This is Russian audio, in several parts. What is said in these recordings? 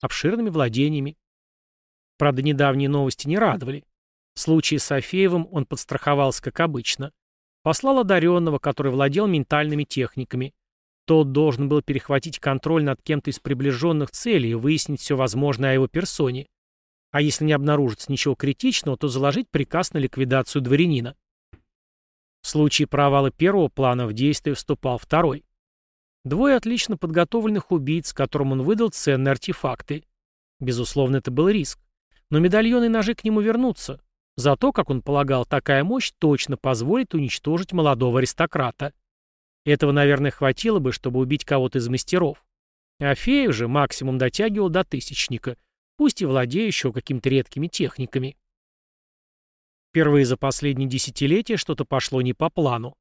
обширными владениями. Правда, недавние новости не радовали. В случае с Афеевым он подстраховался, как обычно. Послал одаренного, который владел ментальными техниками. Тот должен был перехватить контроль над кем-то из приближенных целей и выяснить все возможное о его персоне. А если не обнаружится ничего критичного, то заложить приказ на ликвидацию дворянина. В случае провала первого плана в действие вступал второй. Двое отлично подготовленных убийц, которым он выдал ценные артефакты. Безусловно, это был риск. Но медальоны и ножи к нему вернутся. Зато, как он полагал, такая мощь точно позволит уничтожить молодого аристократа. Этого, наверное, хватило бы, чтобы убить кого-то из мастеров. А Феев же максимум дотягивал до тысячника, пусть и владея еще какими-то редкими техниками. Впервые за последние десятилетия что-то пошло не по плану.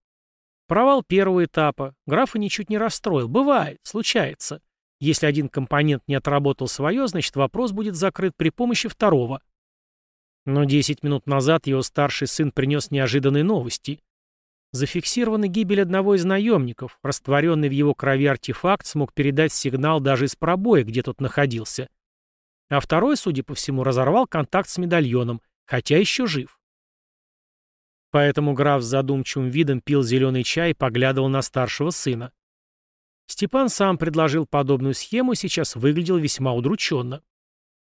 Провал первого этапа графа ничуть не расстроил. Бывает, случается. Если один компонент не отработал свое, значит вопрос будет закрыт при помощи второго. Но 10 минут назад его старший сын принес неожиданные новости. Зафиксирована гибель одного из наемников. Растворенный в его крови артефакт смог передать сигнал даже из пробоя, где тот находился. А второй, судя по всему, разорвал контакт с медальоном, хотя еще жив. Поэтому граф с задумчивым видом пил зеленый чай и поглядывал на старшего сына. Степан сам предложил подобную схему и сейчас выглядел весьма удрученно.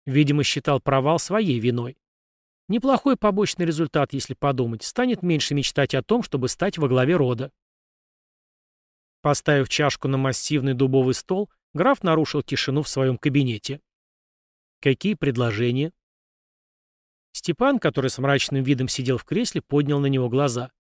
Видимо, считал провал своей виной. Неплохой побочный результат, если подумать, станет меньше мечтать о том, чтобы стать во главе рода. Поставив чашку на массивный дубовый стол, граф нарушил тишину в своем кабинете. «Какие предложения?» Степан, который с мрачным видом сидел в кресле, поднял на него глаза.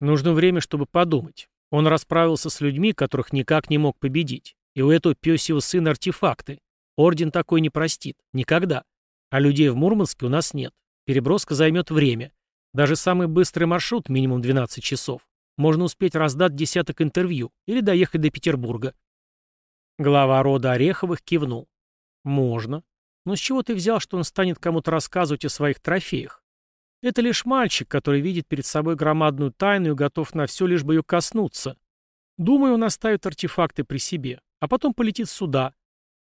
Нужно время, чтобы подумать. Он расправился с людьми, которых никак не мог победить. И у этого пёсьего сына артефакты. Орден такой не простит. Никогда. А людей в Мурманске у нас нет. Переброска займет время. Даже самый быстрый маршрут, минимум 12 часов. Можно успеть раздать десяток интервью или доехать до Петербурга. Глава рода Ореховых кивнул. Можно. Но с чего ты взял, что он станет кому-то рассказывать о своих трофеях? Это лишь мальчик, который видит перед собой громадную тайну и готов на все, лишь бы ее коснуться. Думаю, он оставит артефакты при себе, а потом полетит сюда.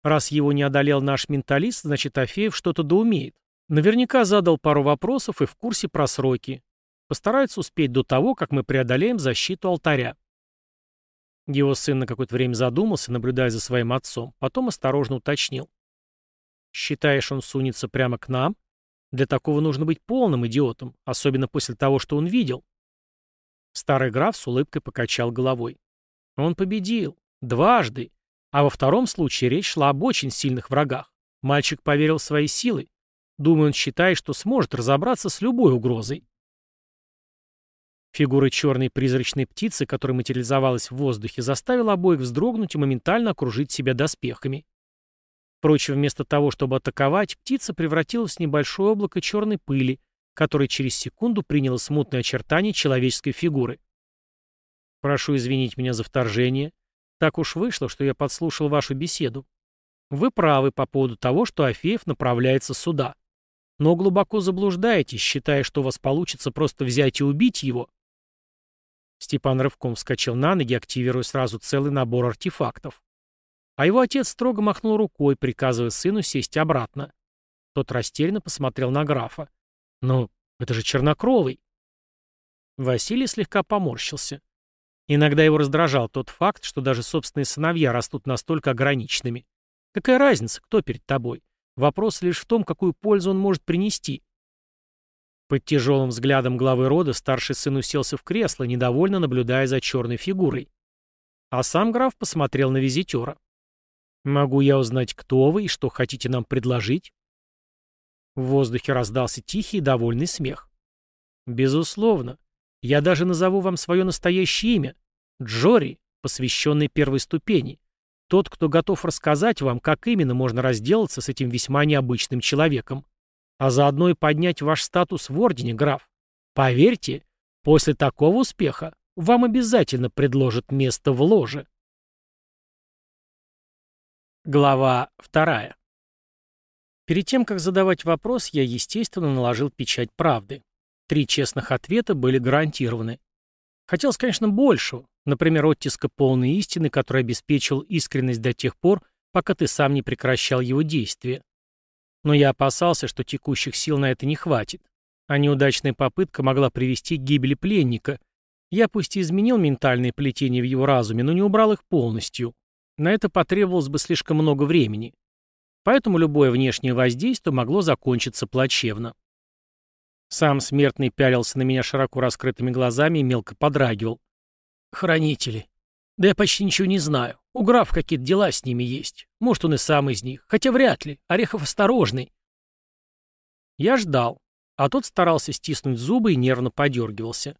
Раз его не одолел наш менталист, значит, Афеев что-то доумеет. Наверняка задал пару вопросов и в курсе про сроки. Постарается успеть до того, как мы преодолеем защиту алтаря. Его сын на какое-то время задумался, наблюдая за своим отцом, потом осторожно уточнил. Считаешь, он сунется прямо к нам? Для такого нужно быть полным идиотом, особенно после того, что он видел. Старый граф с улыбкой покачал головой. Он победил. Дважды. А во втором случае речь шла об очень сильных врагах. Мальчик поверил в свои силы. Думаю, он считает, что сможет разобраться с любой угрозой. Фигура черной призрачной птицы, которая материализовалась в воздухе, заставила обоих вздрогнуть и моментально окружить себя доспехами. Впрочем, вместо того, чтобы атаковать, птица превратилась в небольшое облако черной пыли, которое через секунду приняло смутное очертание человеческой фигуры. «Прошу извинить меня за вторжение. Так уж вышло, что я подслушал вашу беседу. Вы правы по поводу того, что Афеев направляется сюда. Но глубоко заблуждаетесь, считая, что у вас получится просто взять и убить его». Степан рывком вскочил на ноги, активируя сразу целый набор артефактов. А его отец строго махнул рукой, приказывая сыну сесть обратно. Тот растерянно посмотрел на графа. «Но это же Чернокровый!» Василий слегка поморщился. Иногда его раздражал тот факт, что даже собственные сыновья растут настолько ограниченными. Какая разница, кто перед тобой? Вопрос лишь в том, какую пользу он может принести. Под тяжелым взглядом главы рода старший сын уселся в кресло, недовольно наблюдая за черной фигурой. А сам граф посмотрел на визитера. «Могу я узнать, кто вы и что хотите нам предложить?» В воздухе раздался тихий и довольный смех. «Безусловно. Я даже назову вам свое настоящее имя. Джори, посвященный первой ступени. Тот, кто готов рассказать вам, как именно можно разделаться с этим весьма необычным человеком. А заодно и поднять ваш статус в Ордене, граф. Поверьте, после такого успеха вам обязательно предложат место в ложе». Глава вторая. Перед тем, как задавать вопрос, я, естественно, наложил печать правды. Три честных ответа были гарантированы. Хотелось, конечно, большего, например, оттиска полной истины, который обеспечил искренность до тех пор, пока ты сам не прекращал его действие. Но я опасался, что текущих сил на это не хватит, а неудачная попытка могла привести к гибели пленника. Я пусть и изменил ментальные плетения в его разуме, но не убрал их полностью. На это потребовалось бы слишком много времени. Поэтому любое внешнее воздействие могло закончиться плачевно. Сам смертный пялился на меня широко раскрытыми глазами и мелко подрагивал. «Хранители. Да я почти ничего не знаю. У графа какие-то дела с ними есть. Может, он и сам из них. Хотя вряд ли. Орехов осторожный». Я ждал, а тот старался стиснуть зубы и нервно подергивался.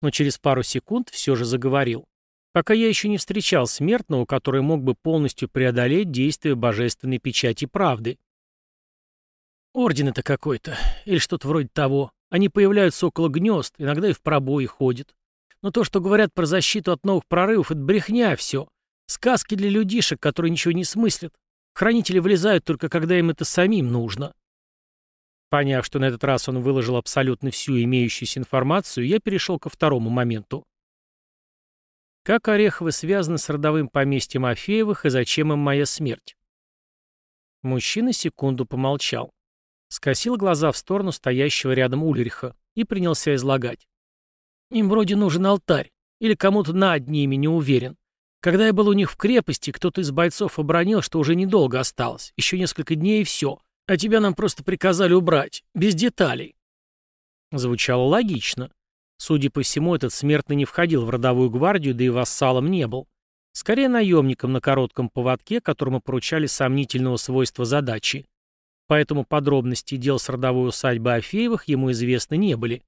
Но через пару секунд все же заговорил. Пока я еще не встречал смертного, который мог бы полностью преодолеть действие божественной печати правды. Орден это какой-то, или что-то вроде того. Они появляются около гнезд, иногда и в пробои ходят. Но то, что говорят про защиту от новых прорывов, это брехня все. Сказки для людишек, которые ничего не смыслят. Хранители влезают только когда им это самим нужно. Поняв, что на этот раз он выложил абсолютно всю имеющуюся информацию, я перешел ко второму моменту. Как Ореховы связаны с родовым поместьем Афеевых и зачем им моя смерть? Мужчина секунду помолчал скосил глаза в сторону стоящего рядом Ульриха и принялся излагать. «Им вроде нужен алтарь, или кому-то над ними, не уверен. Когда я был у них в крепости, кто-то из бойцов обронил, что уже недолго осталось, еще несколько дней и все, а тебя нам просто приказали убрать, без деталей». Звучало логично. Судя по всему, этот смертный не входил в родовую гвардию, да и вассалом не был. Скорее наемником на коротком поводке, которому поручали сомнительного свойства задачи поэтому подробности дел с родовой усадьбы Афеевых ему известны не были.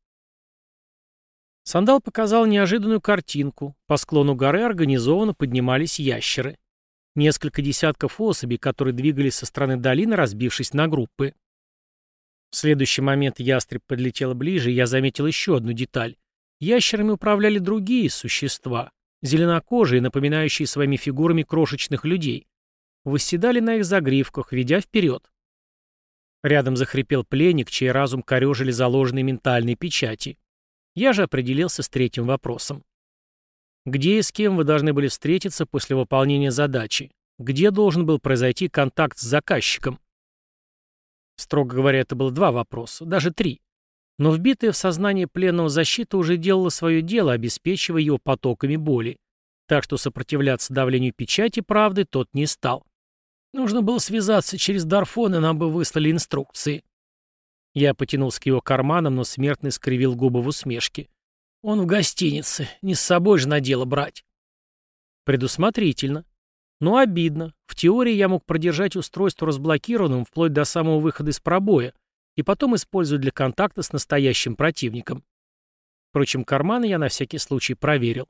Сандал показал неожиданную картинку. По склону горы организованно поднимались ящеры. Несколько десятков особей, которые двигались со стороны долины, разбившись на группы. В следующий момент ястреб подлетел ближе, и я заметил еще одну деталь. Ящерами управляли другие существа, зеленокожие, напоминающие своими фигурами крошечных людей. Восседали на их загривках, ведя вперед. Рядом захрипел пленник, чей разум корежили заложенные ментальные печати. Я же определился с третьим вопросом. Где и с кем вы должны были встретиться после выполнения задачи? Где должен был произойти контакт с заказчиком? Строго говоря, это было два вопроса, даже три. Но вбитая в сознание пленного защита уже делала свое дело, обеспечивая его потоками боли. Так что сопротивляться давлению печати правды тот не стал. Нужно было связаться через Дарфон, и нам бы выслали инструкции. Я потянулся к его карманам, но смертный скривил губы в усмешке. Он в гостинице, не с собой же на дело брать. Предусмотрительно. Но обидно. В теории я мог продержать устройство разблокированным вплоть до самого выхода из пробоя и потом использовать для контакта с настоящим противником. Впрочем, карманы я на всякий случай проверил.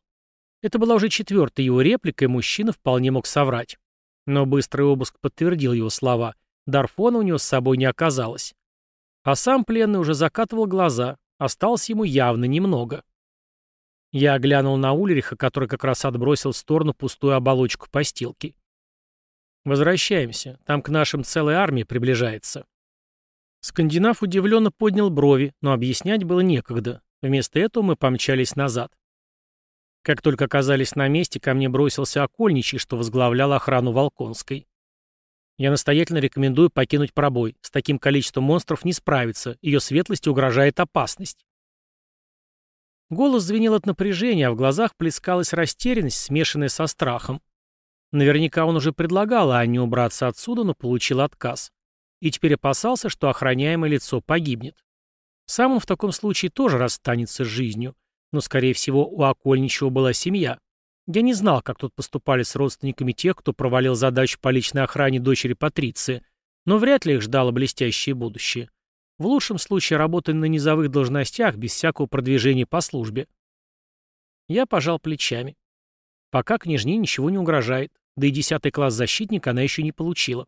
Это была уже четвертая его реплика, и мужчина вполне мог соврать. Но быстрый обыск подтвердил его слова. Дарфона у него с собой не оказалось. А сам пленный уже закатывал глаза. Осталось ему явно немного. Я глянул на Ульриха, который как раз отбросил в сторону пустую оболочку постилки. «Возвращаемся. Там к нашим целая армия приближается». Скандинав удивленно поднял брови, но объяснять было некогда. Вместо этого мы помчались назад. Как только оказались на месте, ко мне бросился окольничий, что возглавлял охрану Волконской. Я настоятельно рекомендую покинуть пробой. С таким количеством монстров не справиться. Ее светлости угрожает опасность. Голос звенел от напряжения, а в глазах плескалась растерянность, смешанная со страхом. Наверняка он уже предлагал Анне убраться отсюда, но получил отказ. И теперь опасался, что охраняемое лицо погибнет. Сам он в таком случае тоже расстанется с жизнью. Но, скорее всего, у Окольничего была семья. Я не знал, как тут поступали с родственниками тех, кто провалил задачу по личной охране дочери Патриции, но вряд ли их ждало блестящее будущее. В лучшем случае работали на низовых должностях, без всякого продвижения по службе. Я пожал плечами. Пока княжне ничего не угрожает, да и десятый класс защитника она еще не получила.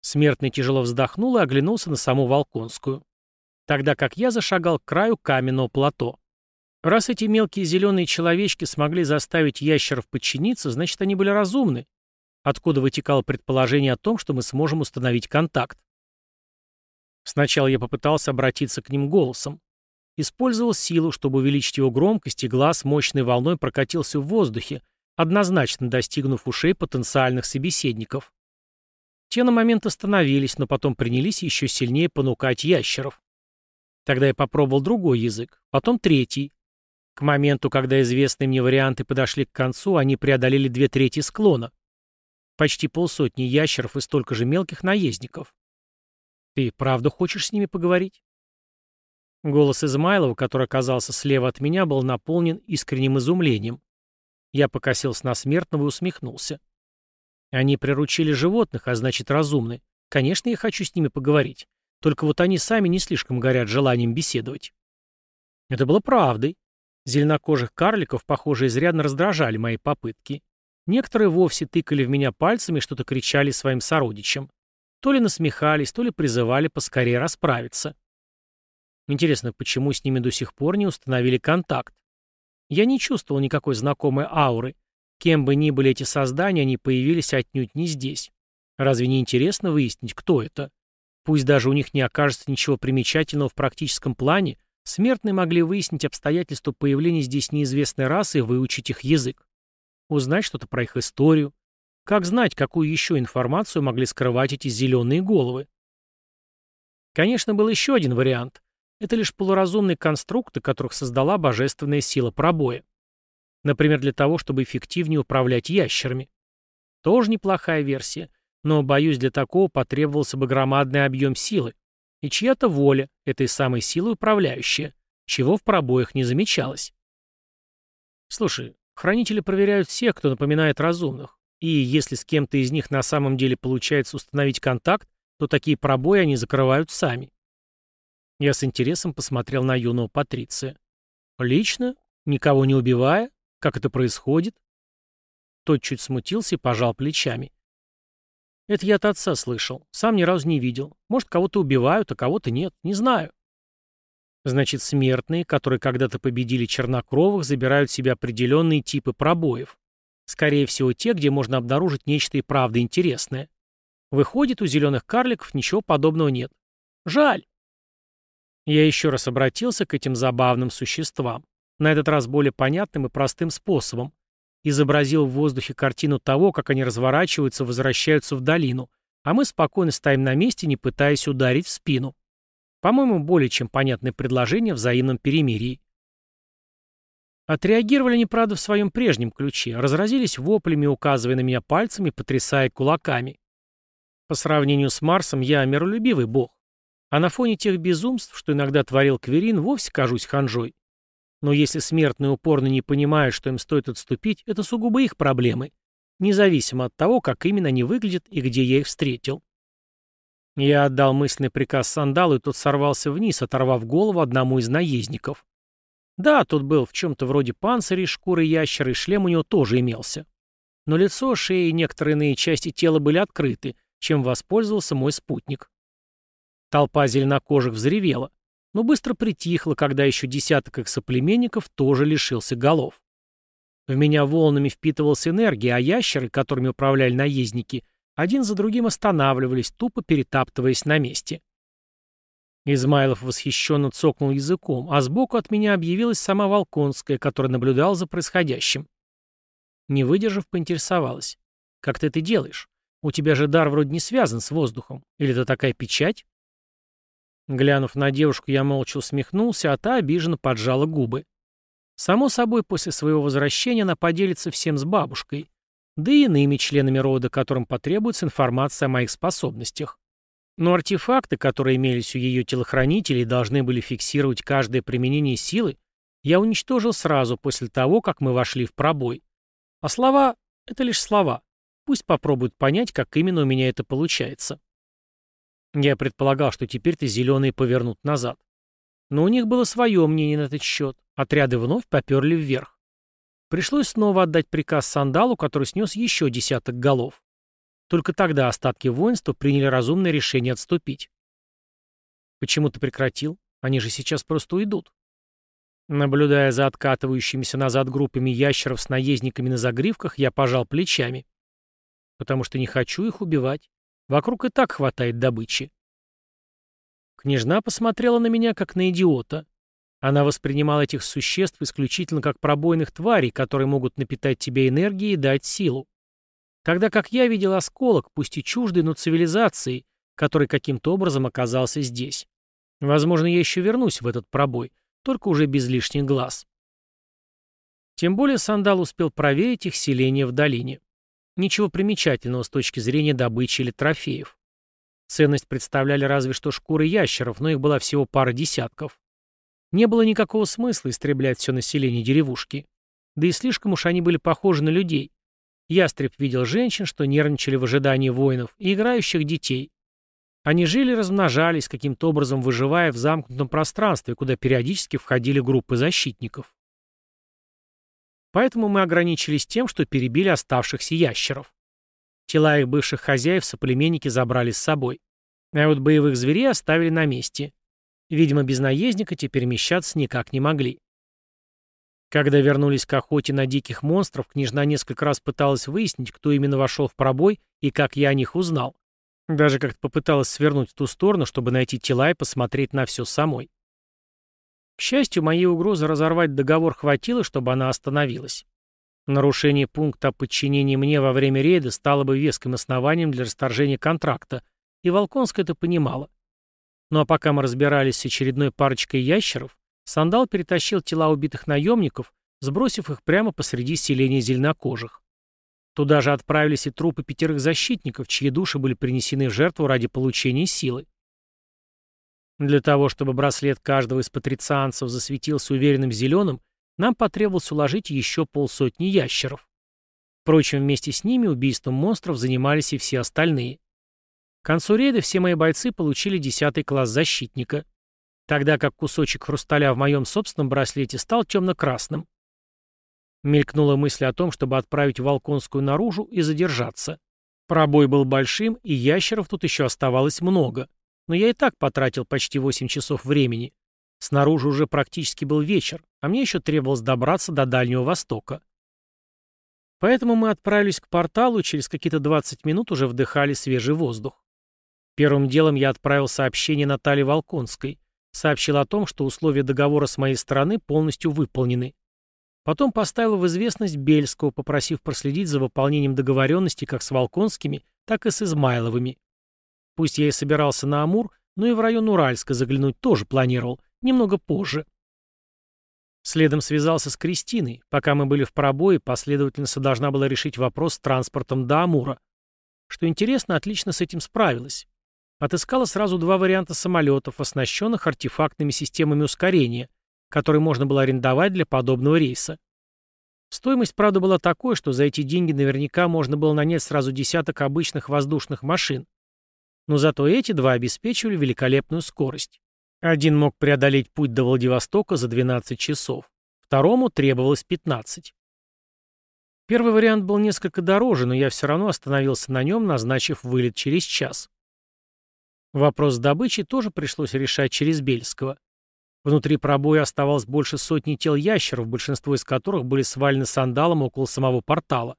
Смертный тяжело вздохнул и оглянулся на саму Волконскую. Тогда как я зашагал к краю каменного плато. Раз эти мелкие зеленые человечки смогли заставить ящеров подчиниться, значит, они были разумны. Откуда вытекало предположение о том, что мы сможем установить контакт? Сначала я попытался обратиться к ним голосом. Использовал силу, чтобы увеличить его громкость, и глаз мощной волной прокатился в воздухе, однозначно достигнув ушей потенциальных собеседников. Те на момент остановились, но потом принялись еще сильнее понукать ящеров. Тогда я попробовал другой язык, потом третий. К моменту, когда известные мне варианты подошли к концу, они преодолели две трети склона. Почти полсотни ящеров и столько же мелких наездников. Ты правда хочешь с ними поговорить? Голос Измайлова, который оказался слева от меня, был наполнен искренним изумлением. Я покосился на смертного и усмехнулся. Они приручили животных, а значит разумны. Конечно, я хочу с ними поговорить. Только вот они сами не слишком горят желанием беседовать. Это было правдой. Зеленокожих карликов, похоже, изрядно раздражали мои попытки. Некоторые вовсе тыкали в меня пальцами и что-то кричали своим сородичам. То ли насмехались, то ли призывали поскорее расправиться. Интересно, почему с ними до сих пор не установили контакт? Я не чувствовал никакой знакомой ауры. Кем бы ни были эти создания, они появились отнюдь не здесь. Разве не интересно выяснить, кто это? Пусть даже у них не окажется ничего примечательного в практическом плане, смертные могли выяснить обстоятельства появления здесь неизвестной расы и выучить их язык узнать что-то про их историю. Как знать, какую еще информацию могли скрывать эти зеленые головы? Конечно, был еще один вариант. Это лишь полуразумные конструкты, которых создала божественная сила пробоя. Например, для того, чтобы эффективнее управлять ящерами. Тоже неплохая версия, но, боюсь, для такого потребовался бы громадный объем силы. И чья-то воля, этой самой силой управляющая, чего в пробоях не замечалось. Слушай, Хранители проверяют всех, кто напоминает разумных. И если с кем-то из них на самом деле получается установить контакт, то такие пробои они закрывают сами. Я с интересом посмотрел на юного Патриция. Лично? Никого не убивая? Как это происходит? Тот чуть смутился и пожал плечами. Это я от отца слышал. Сам ни разу не видел. Может, кого-то убивают, а кого-то нет. Не знаю. Значит, смертные, которые когда-то победили чернокровых, забирают в себя определенные типы пробоев. Скорее всего, те, где можно обнаружить нечто и правда интересное. Выходит, у зеленых карликов ничего подобного нет. Жаль. Я еще раз обратился к этим забавным существам. На этот раз более понятным и простым способом. Изобразил в воздухе картину того, как они разворачиваются, возвращаются в долину, а мы спокойно стоим на месте, не пытаясь ударить в спину. По-моему, более чем понятное предложение в взаимном перемирии. Отреагировали они, правда, в своем прежнем ключе, разразились воплями, указывая на меня пальцами, потрясая кулаками. По сравнению с Марсом я миролюбивый бог, а на фоне тех безумств, что иногда творил Кверин, вовсе кажусь ханжой. Но если смертные упорно не понимают, что им стоит отступить, это сугубо их проблемы, независимо от того, как именно они выглядят и где я их встретил. Я отдал мысленный приказ сандалу, и тот сорвался вниз, оторвав голову одному из наездников. Да, тот был в чем-то вроде панциря шкуры ящера, и шлем у него тоже имелся. Но лицо, шея и некоторые иные части тела были открыты, чем воспользовался мой спутник. Толпа зеленокожих взревела, но быстро притихла, когда еще десяток их соплеменников тоже лишился голов. В меня волнами впитывалась энергия, а ящеры, которыми управляли наездники — один за другим останавливались, тупо перетаптываясь на месте. Измайлов восхищенно цокнул языком, а сбоку от меня объявилась сама Волконская, которая наблюдала за происходящим. Не выдержав, поинтересовалась. «Как ты это делаешь? У тебя же дар вроде не связан с воздухом. Или это такая печать?» Глянув на девушку, я молча усмехнулся, а та обиженно поджала губы. Само собой, после своего возвращения она поделится всем с бабушкой да и иными членами рода, которым потребуется информация о моих способностях. Но артефакты, которые имелись у ее телохранителей должны были фиксировать каждое применение силы, я уничтожил сразу после того, как мы вошли в пробой. А слова — это лишь слова. Пусть попробуют понять, как именно у меня это получается. Я предполагал, что теперь-то зеленые повернут назад. Но у них было свое мнение на этот счет. Отряды вновь поперли вверх. Пришлось снова отдать приказ Сандалу, который снес еще десяток голов. Только тогда остатки воинства приняли разумное решение отступить. «Почему ты прекратил? Они же сейчас просто уйдут». Наблюдая за откатывающимися назад группами ящеров с наездниками на загривках, я пожал плечами. «Потому что не хочу их убивать. Вокруг и так хватает добычи». Княжна посмотрела на меня, как на идиота. Она воспринимала этих существ исключительно как пробойных тварей, которые могут напитать тебя энергией и дать силу. Тогда как я видел осколок, пусть и чуждый, но цивилизации, который каким-то образом оказался здесь. Возможно, я еще вернусь в этот пробой, только уже без лишних глаз. Тем более Сандал успел проверить их селение в долине. Ничего примечательного с точки зрения добычи или трофеев. Ценность представляли разве что шкуры ящеров, но их была всего пара десятков. Не было никакого смысла истреблять все население деревушки. Да и слишком уж они были похожи на людей. Ястреб видел женщин, что нервничали в ожидании воинов, и играющих детей. Они жили и размножались, каким-то образом выживая в замкнутом пространстве, куда периодически входили группы защитников. Поэтому мы ограничились тем, что перебили оставшихся ящеров. Тела их бывших хозяев соплеменники забрали с собой. А вот боевых зверей оставили на месте. Видимо, без наездника теперь перемещаться никак не могли. Когда вернулись к охоте на диких монстров, княжна несколько раз пыталась выяснить, кто именно вошел в пробой и как я о них узнал. Даже как-то попыталась свернуть в ту сторону, чтобы найти тела и посмотреть на все самой. К счастью, моей угрозы разорвать договор хватило, чтобы она остановилась. Нарушение пункта о подчинении мне во время рейда стало бы веским основанием для расторжения контракта, и Волконская это понимала. Ну а пока мы разбирались с очередной парочкой ящеров, Сандал перетащил тела убитых наемников, сбросив их прямо посреди селения зеленокожих. Туда же отправились и трупы пятерых защитников, чьи души были принесены в жертву ради получения силы. Для того, чтобы браслет каждого из патрицианцев засветился уверенным зеленым, нам потребовалось уложить еще полсотни ящеров. Впрочем, вместе с ними убийством монстров занимались и все остальные. К концу рейда все мои бойцы получили десятый класс защитника, тогда как кусочек хрусталя в моем собственном браслете стал темно-красным. Мелькнула мысль о том, чтобы отправить Волконскую наружу и задержаться. Пробой был большим, и ящеров тут еще оставалось много. Но я и так потратил почти 8 часов времени. Снаружи уже практически был вечер, а мне еще требовалось добраться до Дальнего Востока. Поэтому мы отправились к порталу и через какие-то 20 минут уже вдыхали свежий воздух. Первым делом я отправил сообщение Наталье Волконской. Сообщил о том, что условия договора с моей стороны полностью выполнены. Потом поставил в известность Бельского, попросив проследить за выполнением договоренности как с Волконскими, так и с Измайловыми. Пусть я и собирался на Амур, но и в район Уральска заглянуть тоже планировал, немного позже. Следом связался с Кристиной. Пока мы были в пробое, последовательница должна была решить вопрос с транспортом до Амура. Что интересно, отлично с этим справилась. Отыскала сразу два варианта самолетов, оснащенных артефактными системами ускорения, который можно было арендовать для подобного рейса. Стоимость, правда, была такой, что за эти деньги наверняка можно было нанять сразу десяток обычных воздушных машин. Но зато эти два обеспечивали великолепную скорость. Один мог преодолеть путь до Владивостока за 12 часов, второму требовалось 15. Первый вариант был несколько дороже, но я все равно остановился на нем, назначив вылет через час. Вопрос с добычей тоже пришлось решать через Бельского. Внутри пробоя оставалось больше сотни тел ящеров, большинство из которых были свалены сандалом около самого портала.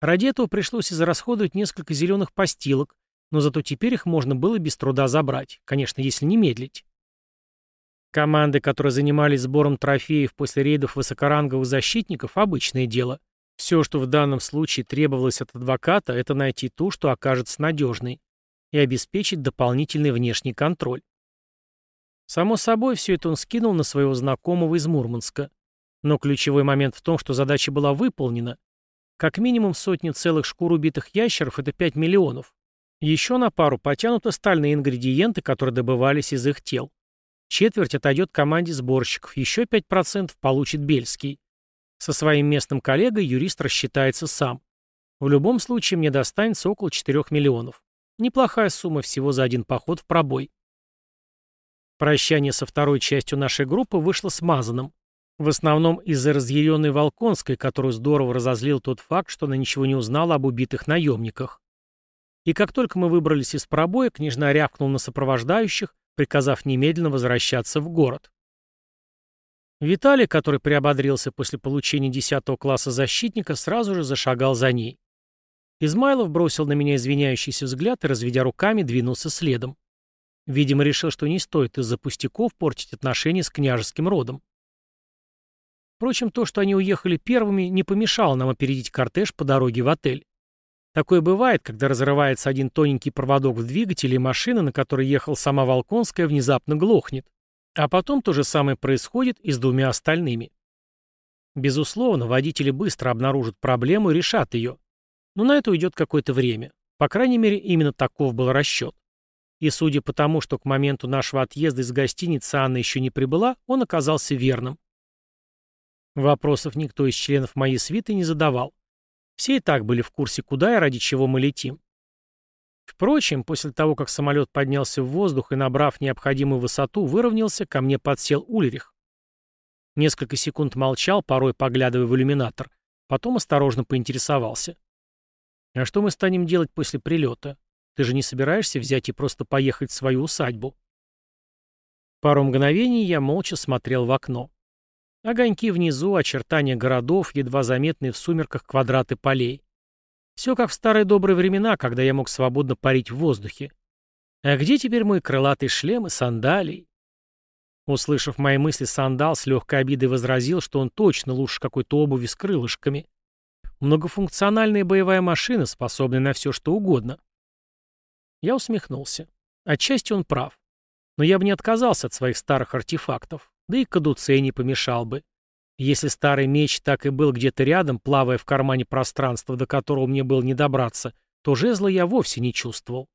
Ради этого пришлось израсходовать несколько зеленых постилок, но зато теперь их можно было без труда забрать, конечно, если не медлить. Команды, которые занимались сбором трофеев после рейдов высокоранговых защитников, обычное дело. Все, что в данном случае требовалось от адвоката, это найти ту, что окажется надежной, и обеспечить дополнительный внешний контроль. Само собой, все это он скинул на своего знакомого из Мурманска. Но ключевой момент в том, что задача была выполнена. Как минимум сотни целых шкур убитых ящеров – это 5 миллионов. Еще на пару потянут остальные ингредиенты, которые добывались из их тел. Четверть отойдет команде сборщиков, еще 5% получит Бельский. Со своим местным коллегой юрист рассчитается сам. В любом случае мне достанется около 4 миллионов. Неплохая сумма всего за один поход в пробой. Прощание со второй частью нашей группы вышло смазанным. В основном из-за разъяренной Волконской, которую здорово разозлил тот факт, что она ничего не узнала об убитых наемниках. И как только мы выбрались из пробоя, княжна рявкнула на сопровождающих, приказав немедленно возвращаться в город. Виталий, который приободрился после получения 10 класса защитника, сразу же зашагал за ней. Измайлов бросил на меня извиняющийся взгляд и, разведя руками, двинулся следом. Видимо, решил, что не стоит из-за пустяков портить отношения с княжеским родом. Впрочем, то, что они уехали первыми, не помешало нам опередить кортеж по дороге в отель. Такое бывает, когда разрывается один тоненький проводок в двигателе, и машина, на которой ехал сама Волконская, внезапно глохнет. А потом то же самое происходит и с двумя остальными. Безусловно, водители быстро обнаружат проблему и решат ее. Но на это уйдет какое-то время. По крайней мере, именно таков был расчет. И судя по тому, что к моменту нашего отъезда из гостиницы Анна еще не прибыла, он оказался верным. Вопросов никто из членов моей свиты не задавал. Все и так были в курсе, куда и ради чего мы летим. Впрочем, после того, как самолет поднялся в воздух и, набрав необходимую высоту, выровнялся, ко мне подсел Ульрих. Несколько секунд молчал, порой поглядывая в иллюминатор, потом осторожно поинтересовался. «А что мы станем делать после прилета? Ты же не собираешься взять и просто поехать в свою усадьбу?» Пару мгновений я молча смотрел в окно. Огоньки внизу, очертания городов, едва заметные в сумерках квадраты полей. Все как в старые добрые времена, когда я мог свободно парить в воздухе. А где теперь мой крылатый шлем и сандалий? Услышав мои мысли, сандал с легкой обидой возразил, что он точно лучше какой-то обуви с крылышками. Многофункциональная боевая машина, способная на все что угодно. Я усмехнулся. Отчасти он прав. Но я бы не отказался от своих старых артефактов. Да и кадуцей не помешал бы. Если старый меч так и был где-то рядом, плавая в кармане пространства, до которого мне было не добраться, то жезла я вовсе не чувствовал.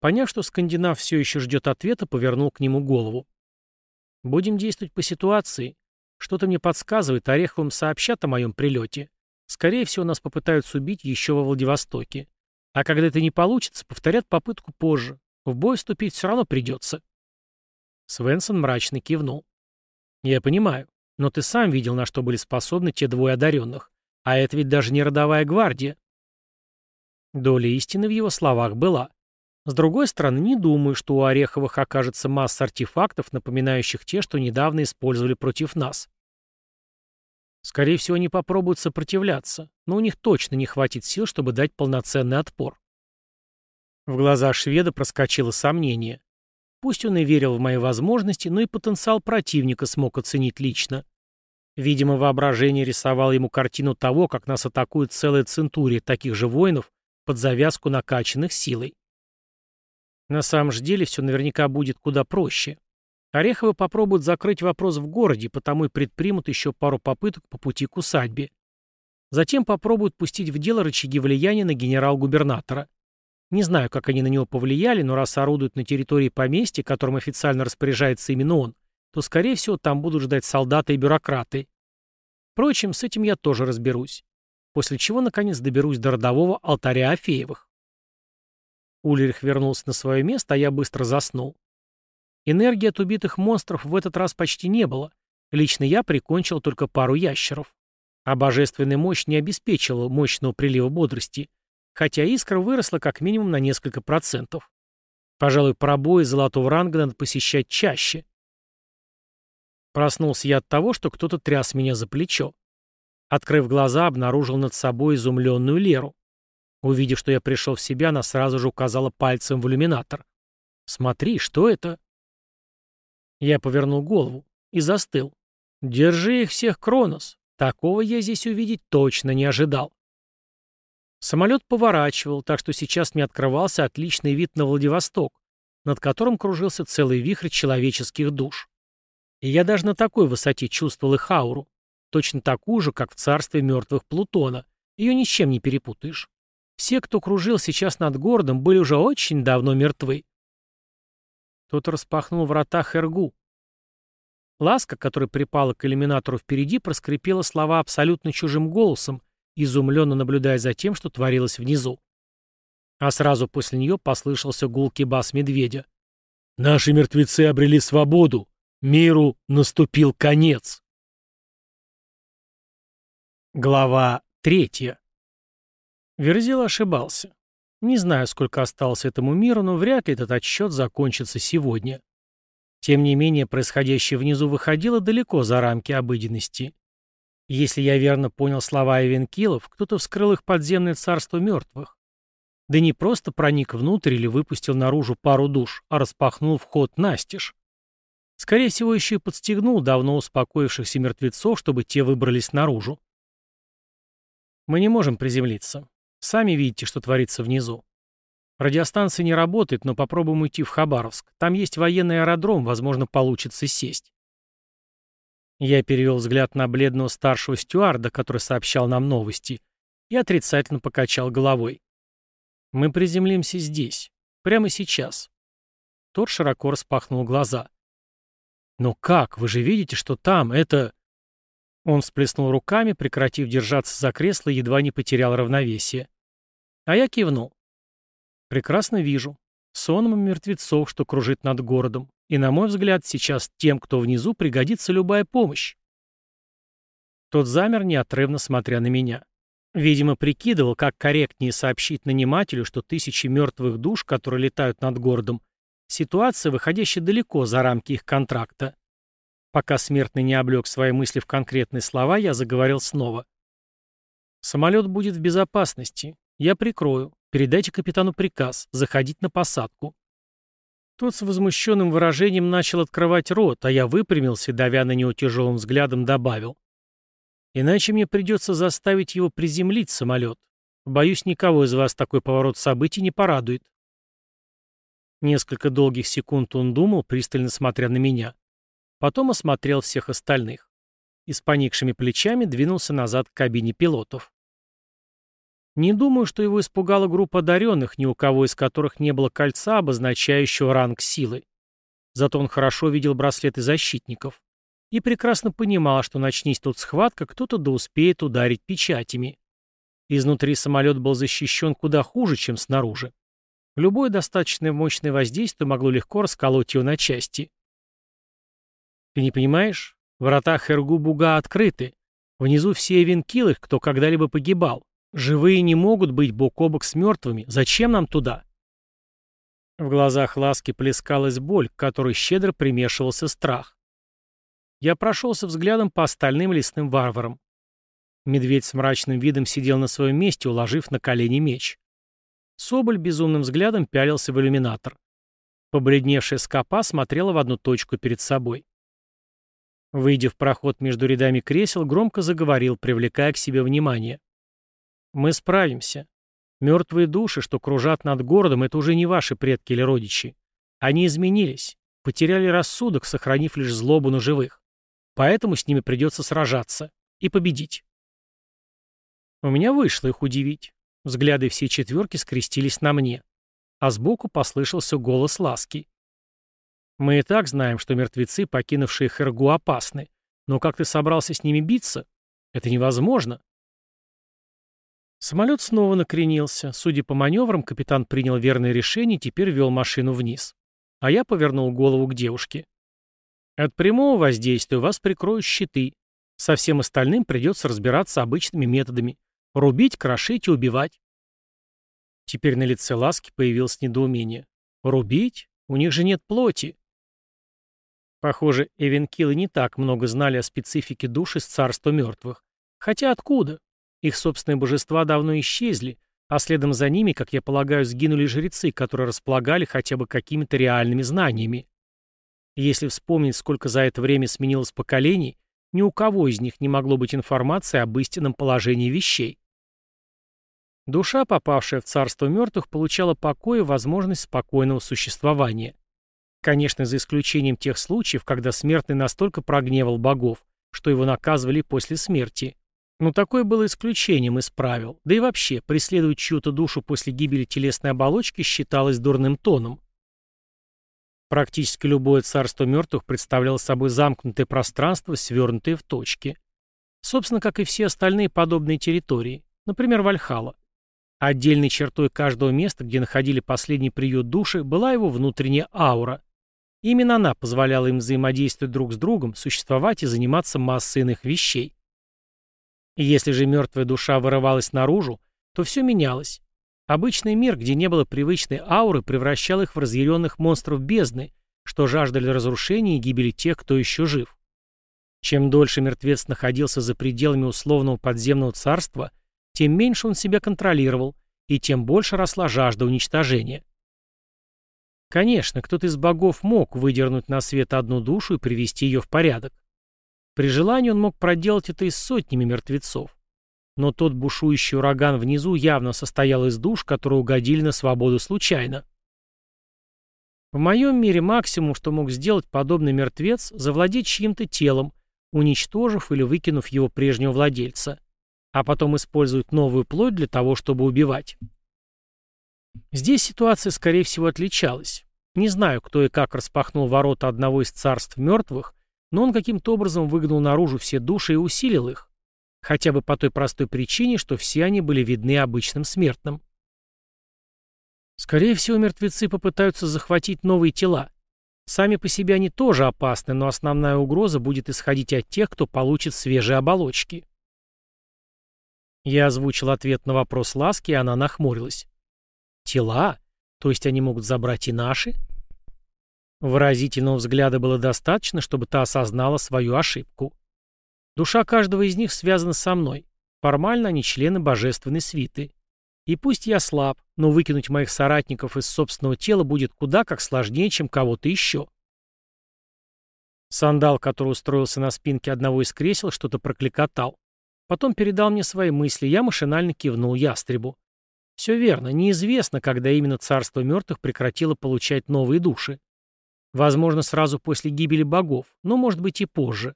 Поняв, что скандинав все еще ждет ответа, повернул к нему голову. «Будем действовать по ситуации. Что-то мне подсказывает, Ореховым сообщат о моем прилете. Скорее всего, нас попытаются убить еще во Владивостоке. А когда это не получится, повторят попытку позже. В бой вступить все равно придется». Свенсон мрачно кивнул. «Я понимаю, но ты сам видел, на что были способны те двое одаренных. А это ведь даже не родовая гвардия». Доля истины в его словах была. С другой стороны, не думаю, что у Ореховых окажется масса артефактов, напоминающих те, что недавно использовали против нас. Скорее всего, они попробуют сопротивляться, но у них точно не хватит сил, чтобы дать полноценный отпор. В глазах шведа проскочило сомнение. Пусть он и верил в мои возможности, но и потенциал противника смог оценить лично. Видимо, воображение рисовало ему картину того, как нас атакует целая центурия таких же воинов под завязку накачанных силой. На самом же деле все наверняка будет куда проще. Ореховы попробуют закрыть вопрос в городе, потому и предпримут еще пару попыток по пути к усадьбе. Затем попробуют пустить в дело рычаги влияния на генерал-губернатора. Не знаю, как они на него повлияли, но раз орудуют на территории поместья, которым официально распоряжается именно он, то, скорее всего, там будут ждать солдаты и бюрократы. Впрочем, с этим я тоже разберусь. После чего, наконец, доберусь до родового алтаря Афеевых. Ульрих вернулся на свое место, а я быстро заснул. Энергии от убитых монстров в этот раз почти не было. Лично я прикончил только пару ящеров. А божественная мощь не обеспечила мощного прилива бодрости, хотя искра выросла как минимум на несколько процентов. Пожалуй, пробои золотого ранга надо посещать чаще. Проснулся я от того, что кто-то тряс меня за плечо. Открыв глаза, обнаружил над собой изумленную Леру. Увидев, что я пришел в себя, она сразу же указала пальцем в иллюминатор. «Смотри, что это?» Я повернул голову и застыл. «Держи их всех, Кронос! Такого я здесь увидеть точно не ожидал». Самолет поворачивал, так что сейчас мне открывался отличный вид на Владивосток, над которым кружился целый вихрь человеческих душ. И я даже на такой высоте чувствовал их ауру, точно такую же, как в царстве мертвых Плутона. Ее ни с чем не перепутаешь. Все, кто кружил сейчас над городом, были уже очень давно мертвы. Кто-то распахнул врата Хергу. Ласка, которая припала к иллюминатору впереди, проскрипела слова абсолютно чужим голосом, изумленно наблюдая за тем, что творилось внизу. А сразу после нее послышался гулкий бас медведя. «Наши мертвецы обрели свободу! Миру наступил конец!» Глава третья. Верзил ошибался. Не знаю, сколько осталось этому миру, но вряд ли этот отсчет закончится сегодня. Тем не менее, происходящее внизу выходило далеко за рамки обыденности. Если я верно понял слова Эвенкилов, кто-то вскрыл их подземное царство мертвых. Да не просто проник внутрь или выпустил наружу пару душ, а распахнул вход настежь. Скорее всего, еще и подстегнул давно успокоившихся мертвецов, чтобы те выбрались наружу. Мы не можем приземлиться. Сами видите, что творится внизу. Радиостанция не работает, но попробуем уйти в Хабаровск. Там есть военный аэродром, возможно, получится сесть. Я перевел взгляд на бледного старшего стюарда, который сообщал нам новости, и отрицательно покачал головой. Мы приземлимся здесь. Прямо сейчас. Тот широко распахнул глаза. «Но как? Вы же видите, что там это...» Он всплеснул руками, прекратив держаться за кресло, едва не потерял равновесие. А я кивнул. «Прекрасно вижу. Сонмом мертвецов, что кружит над городом. И, на мой взгляд, сейчас тем, кто внизу, пригодится любая помощь». Тот замер, неотрывно смотря на меня. Видимо, прикидывал, как корректнее сообщить нанимателю, что тысячи мертвых душ, которые летают над городом, ситуация, выходящая далеко за рамки их контракта. Пока смертный не облег свои мысли в конкретные слова, я заговорил снова. «Самолет будет в безопасности. Я прикрою. Передайте капитану приказ заходить на посадку». Тот с возмущенным выражением начал открывать рот, а я выпрямился, давя на него тяжелым взглядом, добавил. Иначе мне придется заставить его приземлить самолет. Боюсь, никого из вас такой поворот событий не порадует. Несколько долгих секунд он думал, пристально смотря на меня. Потом осмотрел всех остальных. И с поникшими плечами двинулся назад к кабине пилотов. Не думаю, что его испугала группа одаренных, ни у кого из которых не было кольца, обозначающего ранг силы. Зато он хорошо видел браслеты защитников и прекрасно понимал, что начнись тут схватка, кто-то да успеет ударить печатями. Изнутри самолет был защищен куда хуже, чем снаружи. Любое достаточно мощное воздействие могло легко расколоть его на части. Ты не понимаешь? Врата Хергу-Буга открыты. Внизу все венкилы, кто когда-либо погибал. Живые не могут быть бок о бок с мертвыми. Зачем нам туда? В глазах Ласки плескалась боль, к которой щедро примешивался страх. Я прошелся взглядом по остальным лесным варварам. Медведь с мрачным видом сидел на своем месте, уложив на колени меч. Соболь безумным взглядом пялился в иллюминатор. Побледневшая скопа смотрела в одну точку перед собой. Выйдя в проход между рядами кресел, громко заговорил, привлекая к себе внимание. «Мы справимся. Мертвые души, что кружат над городом, это уже не ваши предки или родичи. Они изменились, потеряли рассудок, сохранив лишь злобу на живых. Поэтому с ними придется сражаться. И победить. У меня вышло их удивить. Взгляды всей четверки скрестились на мне. А сбоку послышался голос ласки. Мы и так знаем, что мертвецы, покинувшие Хергу, опасны. Но как ты собрался с ними биться? Это невозможно. Самолет снова накренился. Судя по маневрам, капитан принял верное решение и теперь вел машину вниз. А я повернул голову к девушке. От прямого воздействия вас прикроют щиты. Со всем остальным придется разбираться обычными методами. Рубить, крошить и убивать. Теперь на лице Ласки появилось недоумение. Рубить? У них же нет плоти. Похоже, Эвенкилы не так много знали о специфике души с царства мертвых. Хотя откуда? Их собственные божества давно исчезли, а следом за ними, как я полагаю, сгинули жрецы, которые располагали хотя бы какими-то реальными знаниями. Если вспомнить, сколько за это время сменилось поколений, ни у кого из них не могло быть информации об истинном положении вещей. Душа, попавшая в царство мертвых, получала покой и возможность спокойного существования. Конечно, за исключением тех случаев, когда смертный настолько прогневал богов, что его наказывали после смерти. Но такое было исключением из правил, да и вообще, преследовать чью-то душу после гибели телесной оболочки считалось дурным тоном. Практически любое царство мертвых представляло собой замкнутое пространство, свернутое в точки. Собственно, как и все остальные подобные территории, например, Вальхала. Отдельной чертой каждого места, где находили последний приют души, была его внутренняя аура. Именно она позволяла им взаимодействовать друг с другом, существовать и заниматься массой иных вещей. Если же мертвая душа вырывалась наружу, то все менялось. Обычный мир, где не было привычной ауры, превращал их в разъяренных монстров бездны, что жаждали разрушения и гибели тех, кто еще жив. Чем дольше мертвец находился за пределами условного подземного царства, тем меньше он себя контролировал, и тем больше росла жажда уничтожения. Конечно, кто-то из богов мог выдернуть на свет одну душу и привести ее в порядок. При желании он мог проделать это и с сотнями мертвецов. Но тот бушующий ураган внизу явно состоял из душ, которые угодили на свободу случайно. В моем мире максимум, что мог сделать подобный мертвец, завладеть чьим-то телом, уничтожив или выкинув его прежнего владельца, а потом использовать новую плоть для того, чтобы убивать. Здесь ситуация, скорее всего, отличалась. Не знаю, кто и как распахнул ворота одного из царств мертвых, но он каким-то образом выгнал наружу все души и усилил их. Хотя бы по той простой причине, что все они были видны обычным смертным. Скорее всего, мертвецы попытаются захватить новые тела. Сами по себе они тоже опасны, но основная угроза будет исходить от тех, кто получит свежие оболочки. Я озвучил ответ на вопрос Ласки, и она нахмурилась. Тела? То есть они могут забрать и наши? Выразительного взгляда было достаточно, чтобы та осознала свою ошибку. Душа каждого из них связана со мной. Формально они члены божественной свиты. И пусть я слаб, но выкинуть моих соратников из собственного тела будет куда как сложнее, чем кого-то еще. Сандал, который устроился на спинке одного из кресел, что-то прокликотал. Потом передал мне свои мысли, я машинально кивнул ястребу. Все верно, неизвестно, когда именно царство мертвых прекратило получать новые души. Возможно, сразу после гибели богов, но может быть и позже.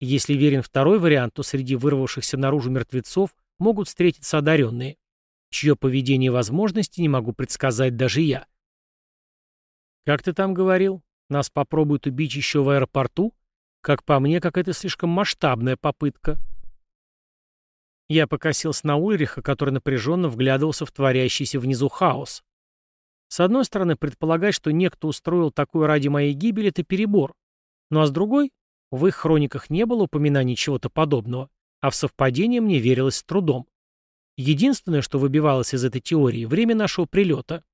Если верен второй вариант, то среди вырвавшихся наружу мертвецов могут встретиться одаренные, чье поведение возможности не могу предсказать даже я. «Как ты там говорил? Нас попробуют убить еще в аэропорту? Как по мне, как это слишком масштабная попытка», я покосился на Ульриха, который напряженно вглядывался в творящийся внизу хаос. С одной стороны, предполагать, что некто устроил такое ради моей гибели, это перебор. Ну а с другой, в их хрониках не было упоминаний чего-то подобного, а в совпадение мне верилось с трудом. Единственное, что выбивалось из этой теории, время нашего прилета.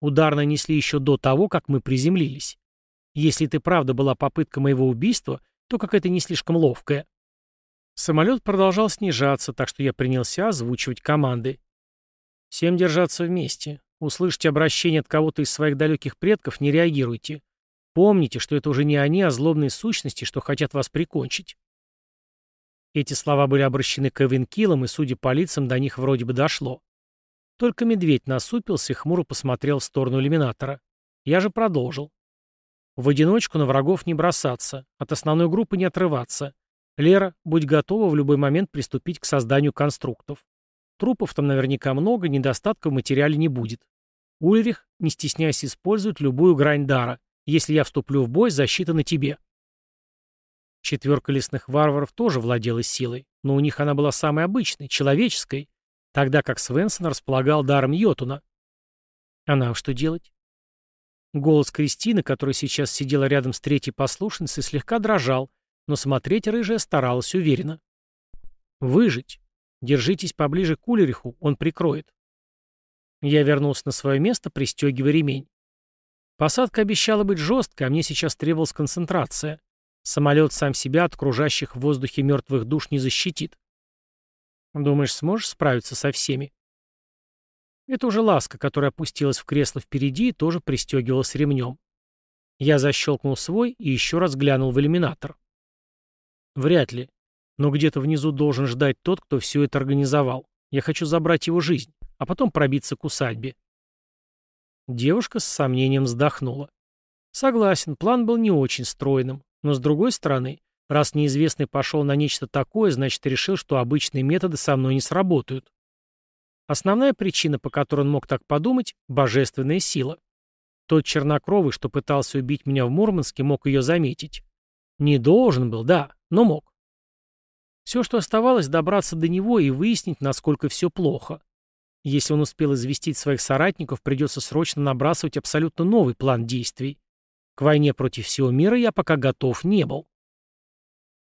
Удар нанесли еще до того, как мы приземлились. Если это правда была попытка моего убийства, то какая-то не слишком ловкая. Самолет продолжал снижаться, так что я принялся озвучивать команды. «Всем держаться вместе. Услышите обращение от кого-то из своих далеких предков, не реагируйте. Помните, что это уже не они, а злобные сущности, что хотят вас прикончить». Эти слова были обращены к Эвенкилам, и, судя по лицам, до них вроде бы дошло. Только медведь насупился и хмуро посмотрел в сторону иллюминатора. Я же продолжил. В одиночку на врагов не бросаться, от основной группы не отрываться. Лера, будь готова в любой момент приступить к созданию конструктов. Трупов там наверняка много, недостатка в материале не будет. Ульрих, не стесняясь, использует любую грань дара. Если я вступлю в бой, защита на тебе. Четверка лесных варваров тоже владела силой, но у них она была самой обычной, человеческой, тогда как Свенсон располагал даром Йотуна. А нам что делать? Голос Кристины, которая сейчас сидела рядом с третьей послушницей, слегка дрожал, но смотреть рыжая старалась уверенно. «Выжить. Держитесь поближе к Улериху, он прикроет». Я вернулся на свое место, пристегивая ремень. Посадка обещала быть жесткой, а мне сейчас требовалась концентрация. Самолет сам себя от кружащих в воздухе мертвых душ не защитит. Думаешь, сможешь справиться со всеми? Это уже ласка, которая опустилась в кресло впереди и тоже пристегивалась ремнем. Я защелкнул свой и еще раз глянул в иллюминатор. Вряд ли. Но где-то внизу должен ждать тот, кто все это организовал. Я хочу забрать его жизнь, а потом пробиться к усадьбе. Девушка с сомнением вздохнула. Согласен, план был не очень стройным, но с другой стороны, раз неизвестный пошел на нечто такое, значит решил, что обычные методы со мной не сработают. Основная причина, по которой он мог так подумать – божественная сила. Тот чернокровый, что пытался убить меня в Мурманске, мог ее заметить. Не должен был, да, но мог. Все, что оставалось, добраться до него и выяснить, насколько все плохо. Если он успел известить своих соратников, придется срочно набрасывать абсолютно новый план действий. К войне против всего мира я пока готов не был.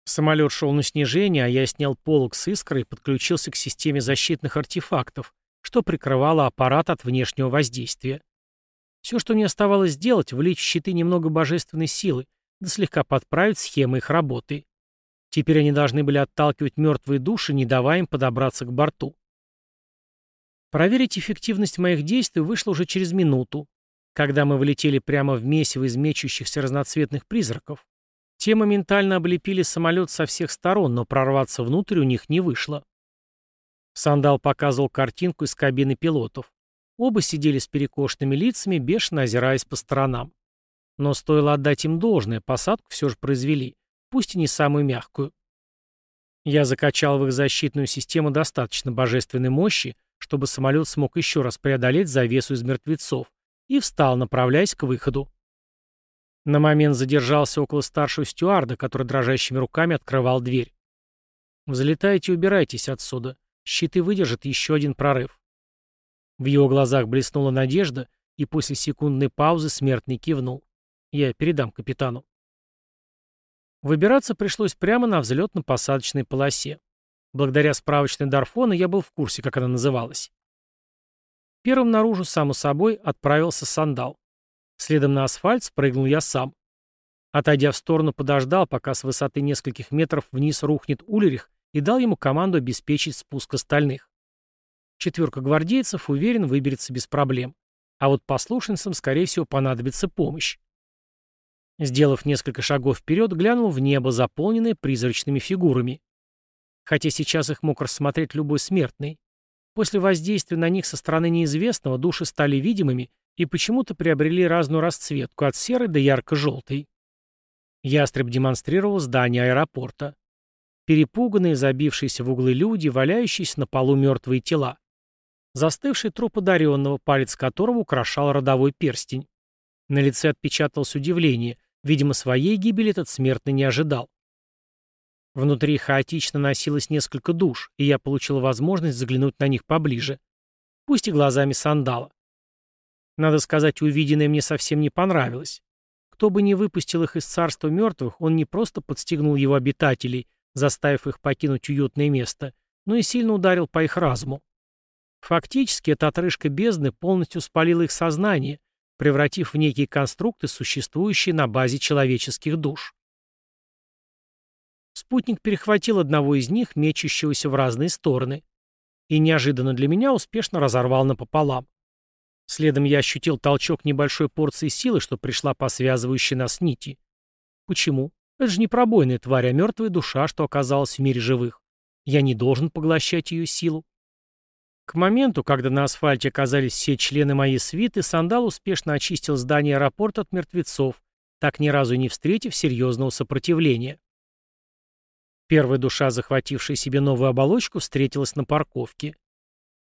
Самолет шел на снижение, а я снял полог с искрой и подключился к системе защитных артефактов, что прикрывало аппарат от внешнего воздействия. Все, что мне оставалось сделать, влить в щиты немного божественной силы, да слегка подправить схемы их работы. Теперь они должны были отталкивать мертвые души, не давая им подобраться к борту. Проверить эффективность моих действий вышло уже через минуту, когда мы влетели прямо в месиво из мечущихся разноцветных призраков. Те моментально облепили самолет со всех сторон, но прорваться внутрь у них не вышло. Сандал показывал картинку из кабины пилотов. Оба сидели с перекошенными лицами, бешено озираясь по сторонам. Но стоило отдать им должное, посадку все же произвели, пусть и не самую мягкую. Я закачал в их защитную систему достаточно божественной мощи, чтобы самолет смог еще раз преодолеть завесу из мертвецов, и встал, направляясь к выходу. На момент задержался около старшего стюарда, который дрожащими руками открывал дверь. «Взлетайте и убирайтесь отсюда. Щиты выдержат еще один прорыв». В его глазах блеснула надежда, и после секундной паузы смертный кивнул. Я передам капитану. Выбираться пришлось прямо на взлетно-посадочной полосе. Благодаря справочной Дарфона я был в курсе, как она называлась. Первым наружу, само собой, отправился сандал. Следом на асфальт спрыгнул я сам. Отойдя в сторону, подождал, пока с высоты нескольких метров вниз рухнет Улерих, и дал ему команду обеспечить спуск остальных. Четверка гвардейцев, уверен, выберется без проблем. А вот послушницам, скорее всего, понадобится помощь. Сделав несколько шагов вперед, глянул в небо, заполненное призрачными фигурами. Хотя сейчас их мог рассмотреть любой смертный. После воздействия на них со стороны неизвестного души стали видимыми и почему-то приобрели разную расцветку, от серой до ярко-желтой. Ястреб демонстрировал здание аэропорта. Перепуганные, забившиеся в углы люди, валяющиеся на полу мертвые тела. Застывший труп одаренного, палец которого украшал родовой перстень. На лице отпечаталось удивление, Видимо, своей гибели этот смертный не ожидал. Внутри хаотично носилось несколько душ, и я получил возможность заглянуть на них поближе. Пусть и глазами сандала. Надо сказать, увиденное мне совсем не понравилось. Кто бы ни выпустил их из царства мертвых, он не просто подстегнул его обитателей, заставив их покинуть уютное место, но и сильно ударил по их разуму. Фактически, эта отрыжка бездны полностью спалила их сознание, превратив в некие конструкты, существующие на базе человеческих душ. Спутник перехватил одного из них, мечущегося в разные стороны, и неожиданно для меня успешно разорвал напополам. Следом я ощутил толчок небольшой порции силы, что пришла по связывающей нас нити. Почему? Это же не пробойная тварь, а мертвая душа, что оказалась в мире живых. Я не должен поглощать ее силу. К моменту, когда на асфальте оказались все члены моей свиты, Сандал успешно очистил здание аэропорта от мертвецов, так ни разу не встретив серьезного сопротивления. Первая душа, захватившая себе новую оболочку, встретилась на парковке.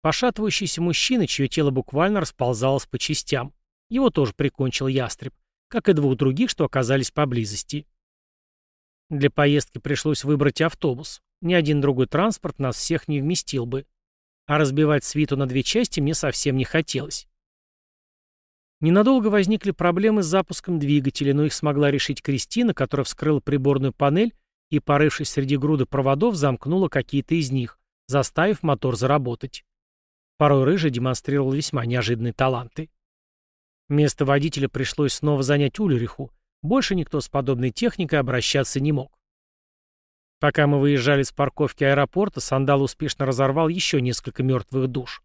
Пошатывающийся мужчина, чье тело буквально расползалось по частям. Его тоже прикончил ястреб, как и двух других, что оказались поблизости. Для поездки пришлось выбрать автобус. Ни один другой транспорт нас всех не вместил бы а разбивать свиту на две части мне совсем не хотелось. Ненадолго возникли проблемы с запуском двигателя, но их смогла решить Кристина, которая вскрыла приборную панель и, порывшись среди груды проводов, замкнула какие-то из них, заставив мотор заработать. Порой Рыжий демонстрировал весьма неожиданные таланты. Место водителя пришлось снова занять Ульриху. Больше никто с подобной техникой обращаться не мог. Пока мы выезжали с парковки аэропорта, Сандал успешно разорвал еще несколько мертвых душ.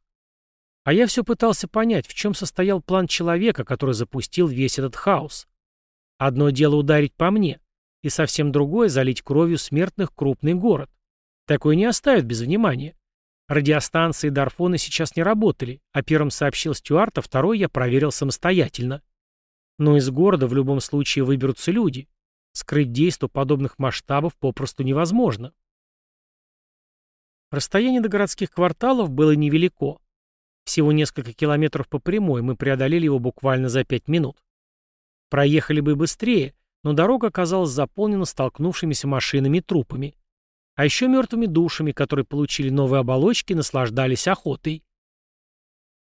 А я все пытался понять, в чем состоял план человека, который запустил весь этот хаос. Одно дело ударить по мне, и совсем другое — залить кровью смертных крупный город. Такое не оставят без внимания. Радиостанции и Дарфоны сейчас не работали, а первым сообщил Стюарт, а второй я проверил самостоятельно. Но из города в любом случае выберутся люди, Скрыть действо подобных масштабов попросту невозможно. Расстояние до городских кварталов было невелико. Всего несколько километров по прямой, мы преодолели его буквально за пять минут. Проехали бы быстрее, но дорога оказалась заполнена столкнувшимися машинами и трупами. А еще мертвыми душами, которые получили новые оболочки наслаждались охотой.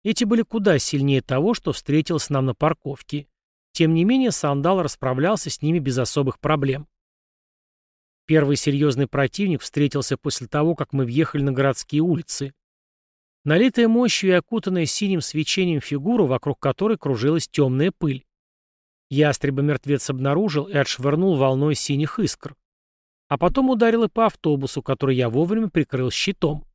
Эти были куда сильнее того, что встретилось нам на парковке. Тем не менее, Сандал расправлялся с ними без особых проблем. Первый серьезный противник встретился после того, как мы въехали на городские улицы. Налитая мощью и окутанная синим свечением фигура, вокруг которой кружилась темная пыль. Ястреба мертвец обнаружил и отшвырнул волной синих искр. А потом ударил и по автобусу, который я вовремя прикрыл щитом.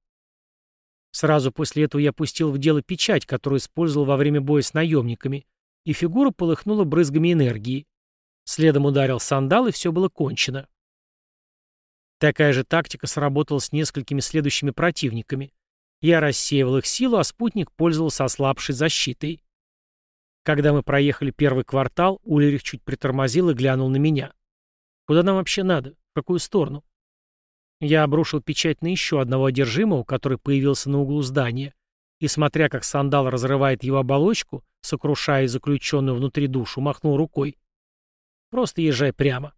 Сразу после этого я пустил в дело печать, которую использовал во время боя с наемниками, и фигура полыхнула брызгами энергии. Следом ударил сандал, и все было кончено. Такая же тактика сработала с несколькими следующими противниками. Я рассеивал их силу, а спутник пользовался ослабшей защитой. Когда мы проехали первый квартал, Улерих чуть притормозил и глянул на меня. «Куда нам вообще надо? В какую сторону?» Я обрушил печать на еще одного одержимого, который появился на углу здания, и, смотря как сандал разрывает его оболочку, сокрушая заключенную внутри душу, махнул рукой. «Просто езжай прямо».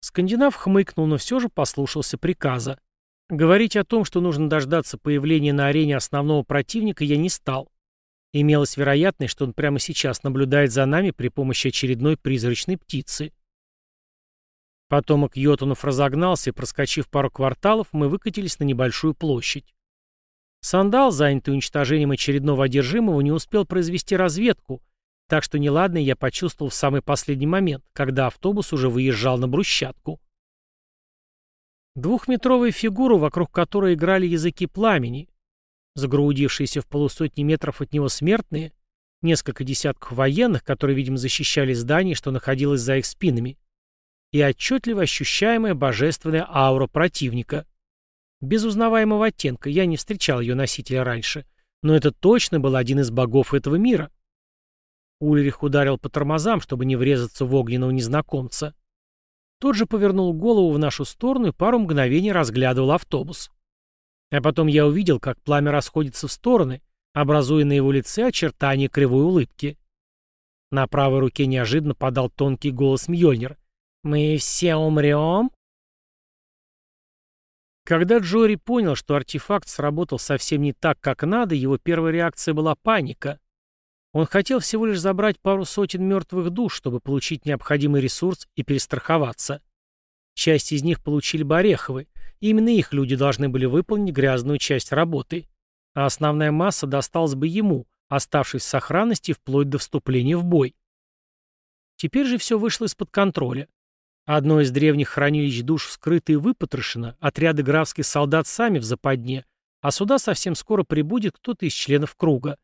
Скандинав хмыкнул, но все же послушался приказа. Говорить о том, что нужно дождаться появления на арене основного противника, я не стал. Имелась вероятность, что он прямо сейчас наблюдает за нами при помощи очередной призрачной птицы. Потомок Йотунов разогнался, и, проскочив пару кварталов, мы выкатились на небольшую площадь. Сандал, занятый уничтожением очередного одержимого, не успел произвести разведку, так что неладное я почувствовал в самый последний момент, когда автобус уже выезжал на брусчатку. Двухметровая фигура, вокруг которой играли языки пламени, загрудившиеся в полусотни метров от него смертные, несколько десятков военных, которые, видимо, защищали здание, что находилось за их спинами, и отчетливо ощущаемая божественная аура противника. Без узнаваемого оттенка, я не встречал ее носителя раньше, но это точно был один из богов этого мира. Ульрих ударил по тормозам, чтобы не врезаться в огненного незнакомца. Тот же повернул голову в нашу сторону и пару мгновений разглядывал автобус. А потом я увидел, как пламя расходится в стороны, образуя на его лице очертания кривой улыбки. На правой руке неожиданно подал тонкий голос Мьёльнир. «Мы все умрем?» Когда Джори понял, что артефакт сработал совсем не так, как надо, его первая реакция была паника. Он хотел всего лишь забрать пару сотен мертвых душ, чтобы получить необходимый ресурс и перестраховаться. Часть из них получили бы Ореховы, именно их люди должны были выполнить грязную часть работы. А основная масса досталась бы ему, оставшись в сохранности вплоть до вступления в бой. Теперь же все вышло из-под контроля. Одно из древних хранилищ душ вскрыто и выпотрошено, отряды графских солдат сами в западне, а сюда совсем скоро прибудет кто-то из членов круга.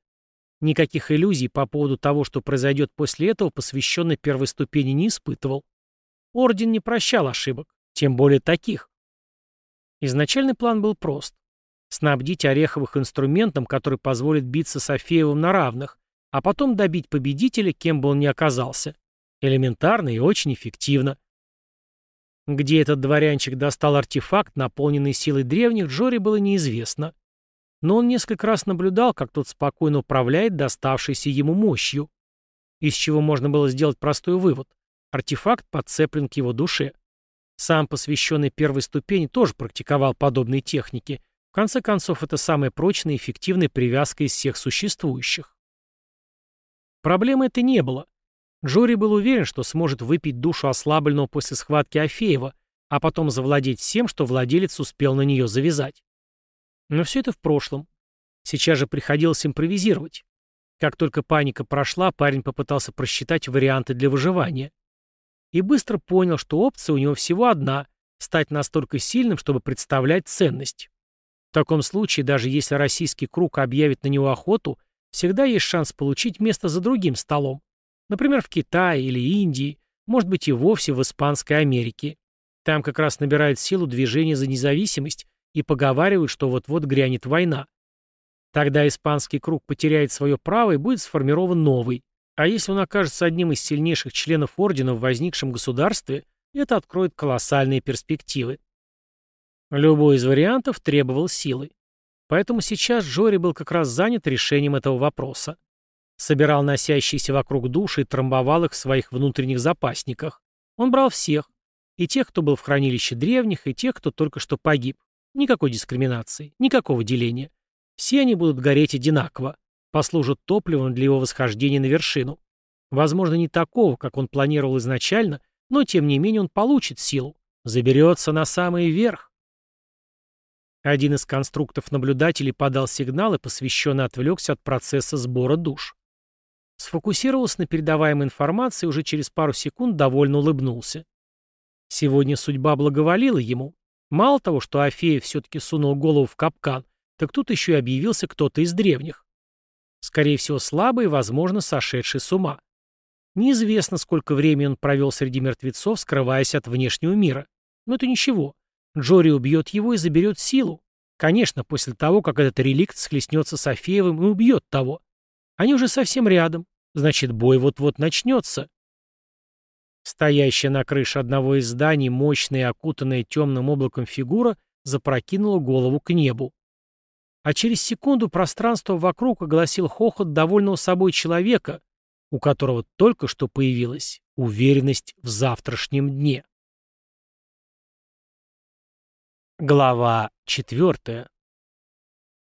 Никаких иллюзий по поводу того, что произойдет после этого, посвященный первой ступени не испытывал. Орден не прощал ошибок, тем более таких. Изначальный план был прост. Снабдить Ореховых инструментом, который позволит биться с Афеевым на равных, а потом добить победителя, кем бы он ни оказался. Элементарно и очень эффективно. Где этот дворянчик достал артефакт, наполненный силой древних, Джори было неизвестно. Но он несколько раз наблюдал, как тот спокойно управляет доставшейся ему мощью. Из чего можно было сделать простой вывод. Артефакт подцеплен к его душе. Сам посвященный первой ступени тоже практиковал подобные техники. В конце концов, это самая прочная и эффективная привязка из всех существующих. Проблемы это не было. Джори был уверен, что сможет выпить душу ослабленного после схватки Афеева, а потом завладеть всем, что владелец успел на нее завязать. Но все это в прошлом. Сейчас же приходилось импровизировать. Как только паника прошла, парень попытался просчитать варианты для выживания. И быстро понял, что опция у него всего одна – стать настолько сильным, чтобы представлять ценность. В таком случае, даже если российский круг объявит на него охоту, всегда есть шанс получить место за другим столом. Например, в Китае или Индии, может быть и вовсе в Испанской Америке. Там как раз набирает силу движение за независимость и поговаривают, что вот-вот грянет война. Тогда испанский круг потеряет свое право и будет сформирован новый. А если он окажется одним из сильнейших членов ордена в возникшем государстве, это откроет колоссальные перспективы. Любой из вариантов требовал силы. Поэтому сейчас Джори был как раз занят решением этого вопроса собирал носящиеся вокруг души и трамбовал их в своих внутренних запасниках. Он брал всех. И тех, кто был в хранилище древних, и тех, кто только что погиб. Никакой дискриминации, никакого деления. Все они будут гореть одинаково, послужат топливом для его восхождения на вершину. Возможно, не такого, как он планировал изначально, но тем не менее он получит силу, заберется на самый верх. Один из конструктов наблюдателей подал сигнал и посвященно отвлекся от процесса сбора душ. Сфокусировался на передаваемой информации и уже через пару секунд довольно улыбнулся. Сегодня судьба благоволила ему. Мало того, что Афеев все-таки сунул голову в капкан, так тут еще и объявился кто-то из древних. Скорее всего, слабый возможно, сошедший с ума. Неизвестно, сколько времени он провел среди мертвецов, скрываясь от внешнего мира. Но это ничего. Джори убьет его и заберет силу. Конечно, после того, как этот реликт схлестнется с Афеевым и убьет того. Они уже совсем рядом. Значит, бой вот-вот начнется. Стоящая на крыше одного из зданий, мощная и окутанная темным облаком фигура, запрокинула голову к небу. А через секунду пространство вокруг огласил хохот довольного собой человека, у которого только что появилась уверенность в завтрашнем дне. Глава четвертая.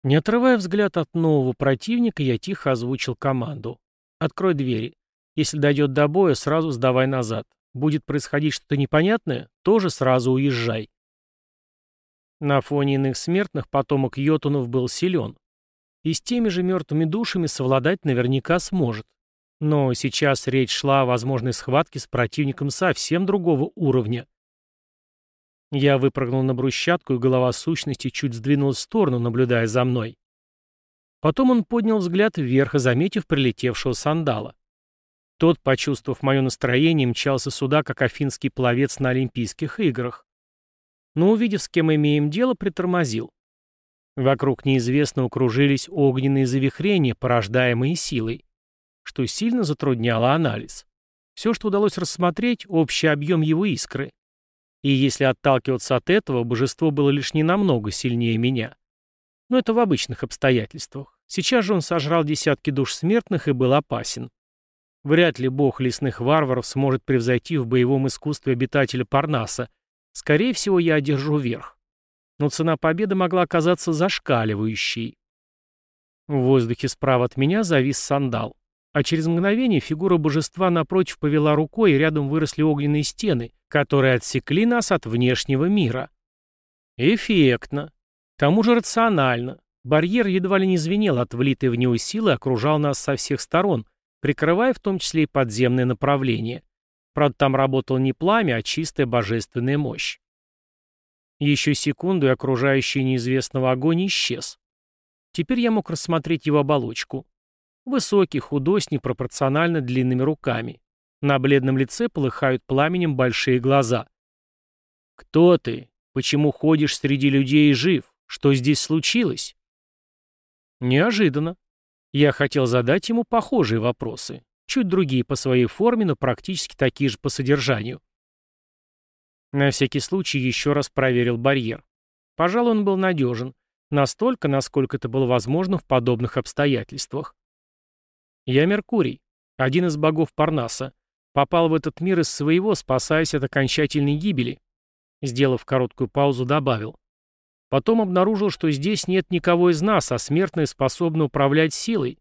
Не отрывая взгляд от нового противника, я тихо озвучил команду. «Открой двери. Если дойдет до боя, сразу сдавай назад. Будет происходить что-то непонятное, тоже сразу уезжай. На фоне иных смертных потомок Йотунов был силен. И с теми же мертвыми душами совладать наверняка сможет. Но сейчас речь шла о возможной схватке с противником совсем другого уровня. Я выпрыгнул на брусчатку, и голова сущности чуть сдвинулась в сторону, наблюдая за мной. Потом он поднял взгляд вверх, заметив прилетевшего сандала. Тот, почувствовав мое настроение, мчался сюда, как афинский пловец на Олимпийских играх. Но, увидев, с кем имеем дело, притормозил. Вокруг неизвестно укружились огненные завихрения, порождаемые силой, что сильно затрудняло анализ. Все, что удалось рассмотреть, общий объем его искры. И если отталкиваться от этого, божество было лишь не намного сильнее меня. Но это в обычных обстоятельствах. Сейчас же он сожрал десятки душ смертных и был опасен. Вряд ли бог лесных варваров сможет превзойти в боевом искусстве обитателя Парнаса. Скорее всего, я одержу верх. Но цена победы могла оказаться зашкаливающей. В воздухе справа от меня завис сандал. А через мгновение фигура божества напротив повела рукой, и рядом выросли огненные стены, которые отсекли нас от внешнего мира. Эффектно. К тому же рационально. Барьер едва ли не звенел от влитой в него силы, окружал нас со всех сторон, прикрывая в том числе и подземное направление. Правда, там работало не пламя, а чистая божественная мощь. Еще секунду, и окружающий неизвестного огонь исчез. Теперь я мог рассмотреть его оболочку. Высокий, худой, с непропорционально длинными руками. На бледном лице полыхают пламенем большие глаза. «Кто ты? Почему ходишь среди людей и жив? Что здесь случилось?» Неожиданно. Я хотел задать ему похожие вопросы. Чуть другие по своей форме, но практически такие же по содержанию. На всякий случай еще раз проверил барьер. Пожалуй, он был надежен. Настолько, насколько это было возможно в подобных обстоятельствах. Я Меркурий, один из богов Парнаса. Попал в этот мир из своего, спасаясь от окончательной гибели. Сделав короткую паузу, добавил. Потом обнаружил, что здесь нет никого из нас, а смертные способны управлять силой.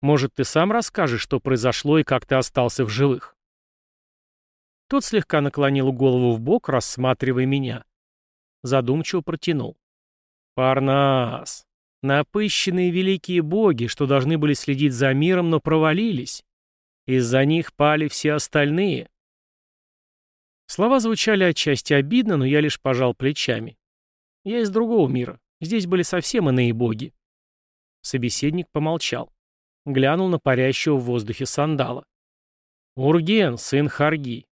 Может, ты сам расскажешь, что произошло и как ты остался в живых?» Тот слегка наклонил голову в бок, рассматривая меня. Задумчиво протянул. «Парнас! Напыщенные великие боги, что должны были следить за миром, но провалились. Из-за них пали все остальные». Слова звучали отчасти обидно, но я лишь пожал плечами. Я из другого мира. Здесь были совсем иные боги. Собеседник помолчал. Глянул на парящего в воздухе сандала. Урген, сын Харги.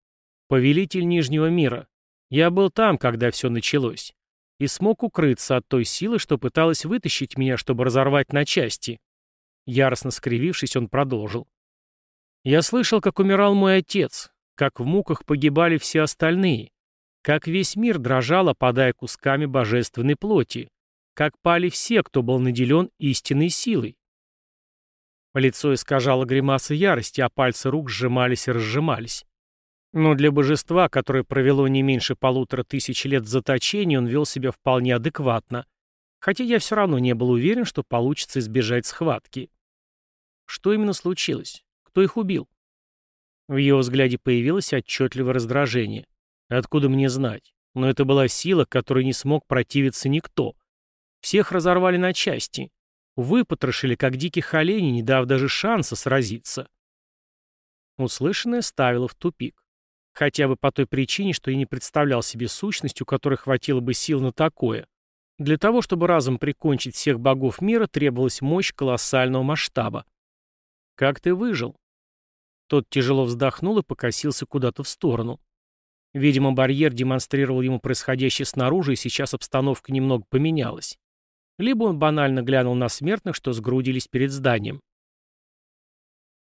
Повелитель Нижнего мира. Я был там, когда все началось. И смог укрыться от той силы, что пыталась вытащить меня, чтобы разорвать на части. Яростно скривившись, он продолжил. Я слышал, как умирал мой отец, как в муках погибали все остальные, как весь мир дрожал, опадая кусками божественной плоти. Как пали все, кто был наделен истинной силой. Лицо искажало гримасы ярости, а пальцы рук сжимались и разжимались. Но для божества, которое провело не меньше полутора тысяч лет в заточении, он вел себя вполне адекватно. Хотя я все равно не был уверен, что получится избежать схватки. Что именно случилось? Кто их убил? В его взгляде появилось отчетливое раздражение. Откуда мне знать? Но это была сила, которой не смог противиться никто. Всех разорвали на части. Выпотрошили, как диких оленей, не дав даже шанса сразиться. Услышанное ставило в тупик. Хотя бы по той причине, что я не представлял себе сущность, у которой хватило бы сил на такое. Для того, чтобы разом прикончить всех богов мира, требовалась мощь колоссального масштаба. «Как ты выжил?» Тот тяжело вздохнул и покосился куда-то в сторону. Видимо, барьер демонстрировал ему происходящее снаружи, и сейчас обстановка немного поменялась. Либо он банально глянул на смертных, что сгрудились перед зданием.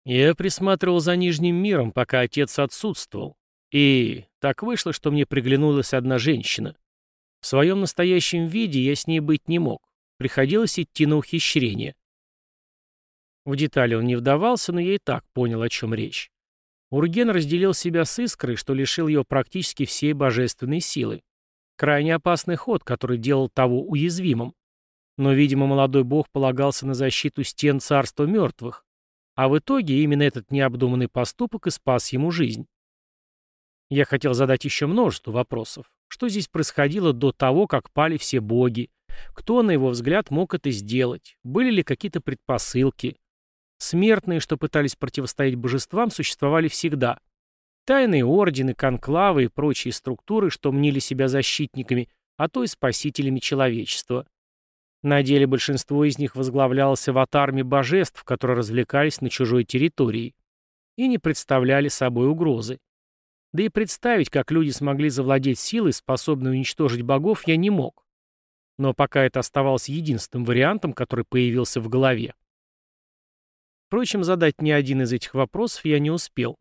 Я присматривал за Нижним миром, пока отец отсутствовал. И так вышло, что мне приглянулась одна женщина. В своем настоящем виде я с ней быть не мог. Приходилось идти на ухищрение. В детали он не вдавался, но я и так понял, о чем речь. Урген разделил себя с искрой, что лишил ее практически всей божественной силы. Крайне опасный ход, который делал того уязвимым. Но, видимо, молодой бог полагался на защиту стен царства мертвых. А в итоге именно этот необдуманный поступок и спас ему жизнь. Я хотел задать еще множество вопросов. Что здесь происходило до того, как пали все боги? Кто, на его взгляд, мог это сделать? Были ли какие-то предпосылки? Смертные, что пытались противостоять божествам, существовали всегда. Тайные ордены, конклавы и прочие структуры, что мнили себя защитниками, а то и спасителями человечества. На деле большинство из них возглавлялось аватарами божеств, которые развлекались на чужой территории и не представляли собой угрозы. Да и представить, как люди смогли завладеть силой, способной уничтожить богов, я не мог. Но пока это оставалось единственным вариантом, который появился в голове. Впрочем, задать ни один из этих вопросов я не успел.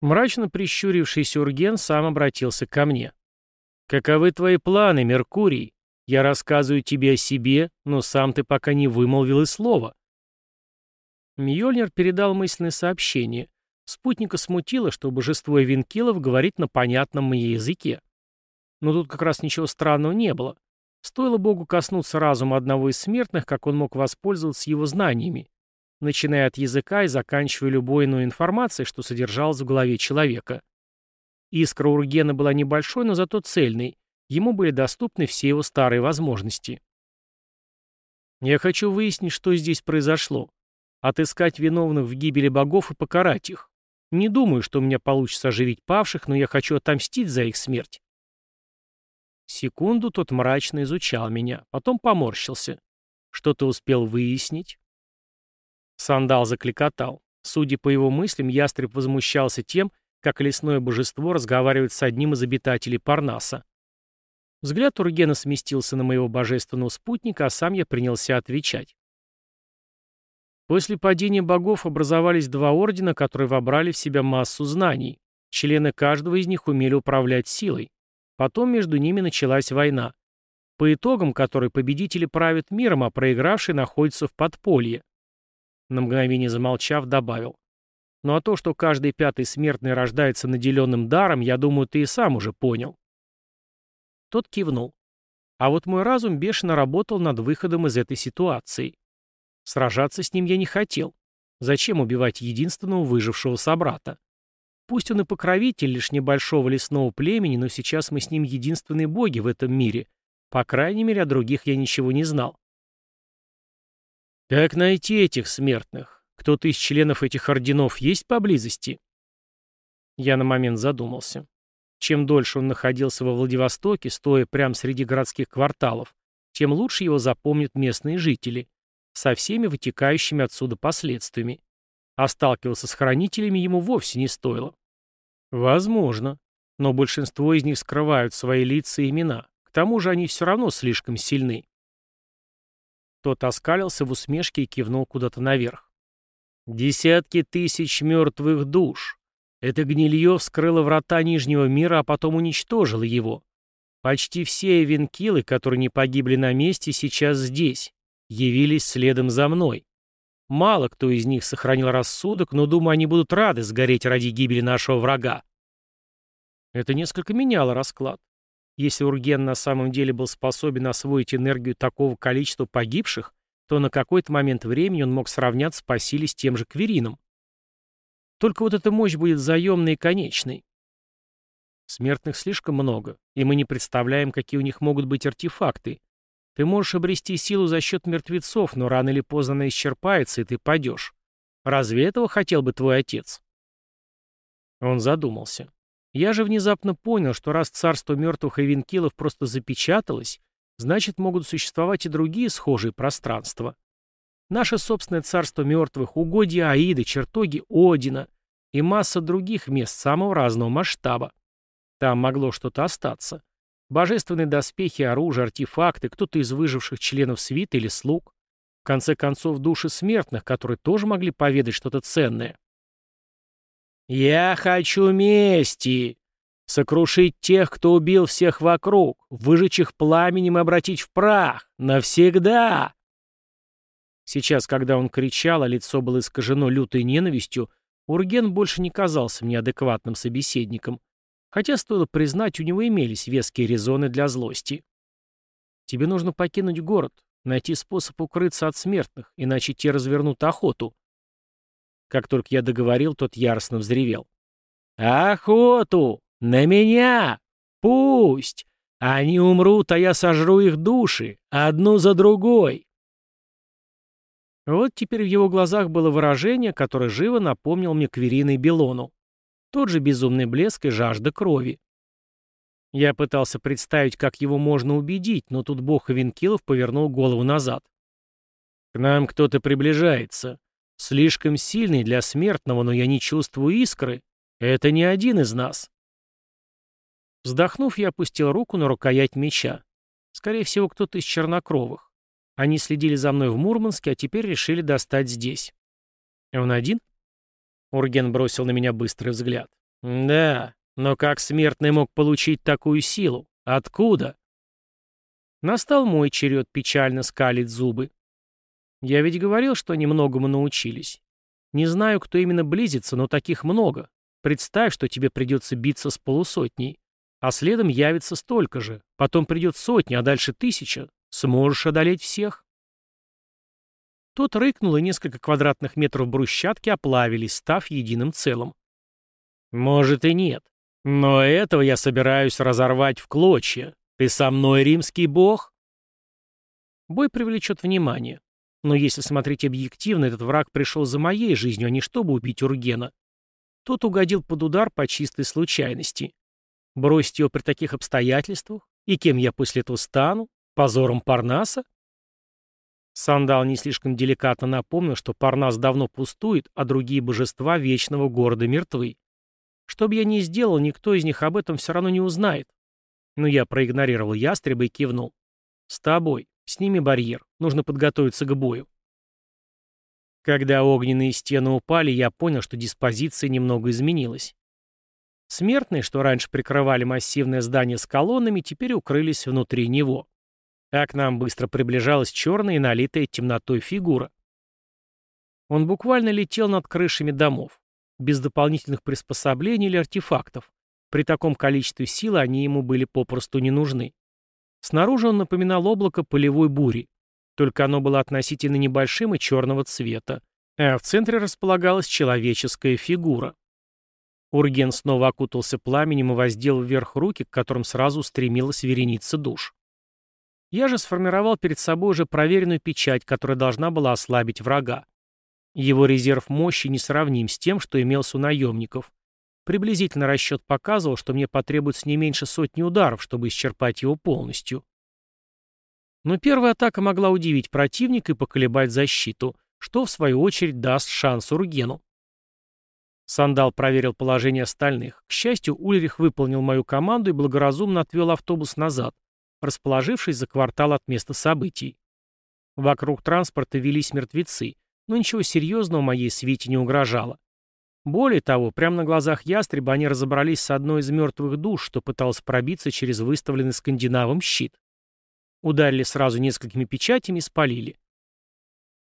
Мрачно прищурившийся Урген сам обратился ко мне. «Каковы твои планы, Меркурий? Я рассказываю тебе о себе, но сам ты пока не вымолвил и слова». Мьёльнир передал мысленное сообщение. Спутника смутило, что божество Эвенкилов говорит на понятном мне языке. Но тут как раз ничего странного не было. Стоило Богу коснуться разума одного из смертных, как он мог воспользоваться его знаниями начиная от языка и заканчивая любой иной информацией, что содержалось в голове человека. Искра Ургена была небольшой, но зато цельной. Ему были доступны все его старые возможности. Я хочу выяснить, что здесь произошло. Отыскать виновных в гибели богов и покарать их. Не думаю, что у меня получится оживить павших, но я хочу отомстить за их смерть. Секунду тот мрачно изучал меня, потом поморщился. Что ты успел выяснить? Сандал закликотал. Судя по его мыслям, ястреб возмущался тем, как лесное божество разговаривает с одним из обитателей Парнаса. Взгляд Ургена сместился на моего божественного спутника, а сам я принялся отвечать. После падения богов образовались два ордена, которые вобрали в себя массу знаний. Члены каждого из них умели управлять силой. Потом между ними началась война. По итогам которой победители правят миром, а проигравшие находятся в подполье. На мгновение замолчав, добавил. Ну а то, что каждый пятый смертный рождается наделенным даром, я думаю, ты и сам уже понял. Тот кивнул. А вот мой разум бешено работал над выходом из этой ситуации. Сражаться с ним я не хотел. Зачем убивать единственного выжившего собрата? Пусть он и покровитель лишь небольшого лесного племени, но сейчас мы с ним единственные боги в этом мире. По крайней мере, о других я ничего не знал. Как найти этих смертных? Кто-то из членов этих орденов есть поблизости? Я на момент задумался. Чем дольше он находился во Владивостоке, стоя прямо среди городских кварталов, тем лучше его запомнят местные жители, со всеми вытекающими отсюда последствиями. А сталкиваться с хранителями ему вовсе не стоило. Возможно. Но большинство из них скрывают свои лица и имена. К тому же они все равно слишком сильны. Тот оскалился в усмешке и кивнул куда-то наверх. «Десятки тысяч мертвых душ. Это гнилье вскрыло врата Нижнего мира, а потом уничтожило его. Почти все эвенкилы, которые не погибли на месте, сейчас здесь. Явились следом за мной. Мало кто из них сохранил рассудок, но, думаю, они будут рады сгореть ради гибели нашего врага». Это несколько меняло расклад. Если Урген на самом деле был способен освоить энергию такого количества погибших, то на какой-то момент времени он мог сравняться по силе с тем же Кверином. Только вот эта мощь будет заемной и конечной. Смертных слишком много, и мы не представляем, какие у них могут быть артефакты. Ты можешь обрести силу за счет мертвецов, но рано или поздно она исчерпается, и ты падешь. Разве этого хотел бы твой отец? Он задумался. Я же внезапно понял, что раз царство мертвых и винкилов просто запечаталось, значит, могут существовать и другие схожие пространства. Наше собственное царство мертвых, угодья Аиды, чертоги Одина и масса других мест самого разного масштаба. Там могло что-то остаться. Божественные доспехи, оружие, артефакты, кто-то из выживших членов свита или слуг. В конце концов, души смертных, которые тоже могли поведать что-то ценное. «Я хочу мести!» Сокрушить тех, кто убил всех вокруг, выжечь их пламенем и обратить в прах. Навсегда!» Сейчас, когда он кричал, а лицо было искажено лютой ненавистью, Урген больше не казался мне адекватным собеседником. Хотя, стоило признать, у него имелись веские резоны для злости. «Тебе нужно покинуть город, найти способ укрыться от смертных, иначе те развернут охоту». Как только я договорил, тот яростно взревел. «Охоту! На меня! Пусть! Они умрут, а я сожру их души, одну за другой!» Вот теперь в его глазах было выражение, которое живо напомнил мне Кверина Белону. Тот же безумный блеск и жажда крови. Я пытался представить, как его можно убедить, но тут бог Винкилов повернул голову назад. «К нам кто-то приближается. Слишком сильный для смертного, но я не чувствую искры. Это не один из нас». Вздохнув, я опустил руку на рукоять меча. Скорее всего, кто-то из чернокровых. Они следили за мной в Мурманске, а теперь решили достать здесь. Он один? Урген бросил на меня быстрый взгляд. Да, но как смертный мог получить такую силу? Откуда? Настал мой черед печально скалить зубы. Я ведь говорил, что они многому научились. Не знаю, кто именно близится, но таких много. Представь, что тебе придется биться с полусотней. А следом явится столько же. Потом придет сотня, а дальше тысяча. Сможешь одолеть всех? Тот рыкнул, и несколько квадратных метров брусчатки оплавились, став единым целым. Может и нет. Но этого я собираюсь разорвать в клочья. Ты со мной, римский бог? Бой привлечет внимание. Но если смотреть объективно, этот враг пришел за моей жизнью, а не чтобы убить Ургена. Тот угодил под удар по чистой случайности. Бросить его при таких обстоятельствах? И кем я после этого стану? Позором Парнаса? Сандал не слишком деликатно напомнил, что Парнас давно пустует, а другие божества вечного города мертвы. Что бы я ни сделал, никто из них об этом все равно не узнает. Но я проигнорировал ястреба и кивнул. «С тобой. Сними барьер. Нужно подготовиться к бою». Когда огненные стены упали, я понял, что диспозиция немного изменилась. Смертные, что раньше прикрывали массивное здание с колоннами, теперь укрылись внутри него. А к нам быстро приближалась черная и налитая темнотой фигура. Он буквально летел над крышами домов, без дополнительных приспособлений или артефактов. При таком количестве силы они ему были попросту не нужны. Снаружи он напоминал облако полевой бури, только оно было относительно небольшим и черного цвета, а в центре располагалась человеческая фигура. Урген снова окутался пламенем и воздел вверх руки, к которым сразу стремилась вереница душ. Я же сформировал перед собой уже проверенную печать, которая должна была ослабить врага. Его резерв мощи несравним с тем, что имелся у наемников. Приблизительно расчет показывал, что мне потребуется не меньше сотни ударов, чтобы исчерпать его полностью. Но первая атака могла удивить противника и поколебать защиту, что, в свою очередь, даст шанс Ургену. Сандал проверил положение остальных. К счастью, Ульрих выполнил мою команду и благоразумно отвел автобус назад, расположившись за квартал от места событий. Вокруг транспорта велись мертвецы, но ничего серьезного моей свите не угрожало. Более того, прямо на глазах ястреба они разобрались с одной из мертвых душ, что пыталась пробиться через выставленный скандинавом щит. Ударили сразу несколькими печатями и спалили.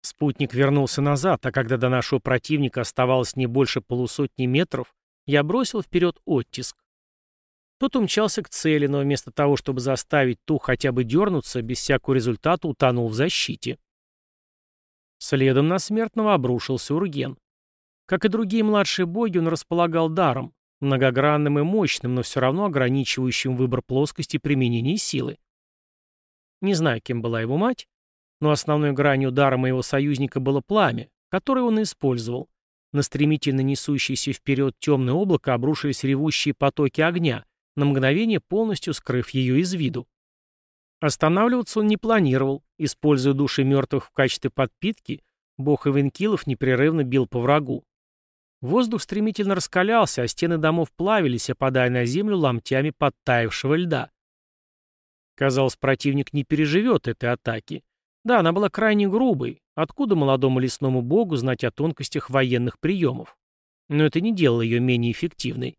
Спутник вернулся назад, а когда до нашего противника оставалось не больше полусотни метров, я бросил вперед оттиск. Тот умчался к цели, но вместо того, чтобы заставить ту хотя бы дернуться, без всякого результата утонул в защите. Следом на смертного обрушился Урген. Как и другие младшие боги, он располагал даром, многогранным и мощным, но все равно ограничивающим выбор плоскости применения силы. Не знаю, кем была его мать, но основной гранью удара моего союзника было пламя, которое он использовал. На стремительно несущееся вперед темное облако обрушились ревущие потоки огня, на мгновение полностью скрыв ее из виду. Останавливаться он не планировал. Используя души мертвых в качестве подпитки, бог Ивенкилов непрерывно бил по врагу. Воздух стремительно раскалялся, а стены домов плавились, опадая на землю ломтями подтаявшего льда. Казалось, противник не переживет этой атаки. Да, она была крайне грубой. Откуда молодому лесному богу знать о тонкостях военных приемов? Но это не делало ее менее эффективной.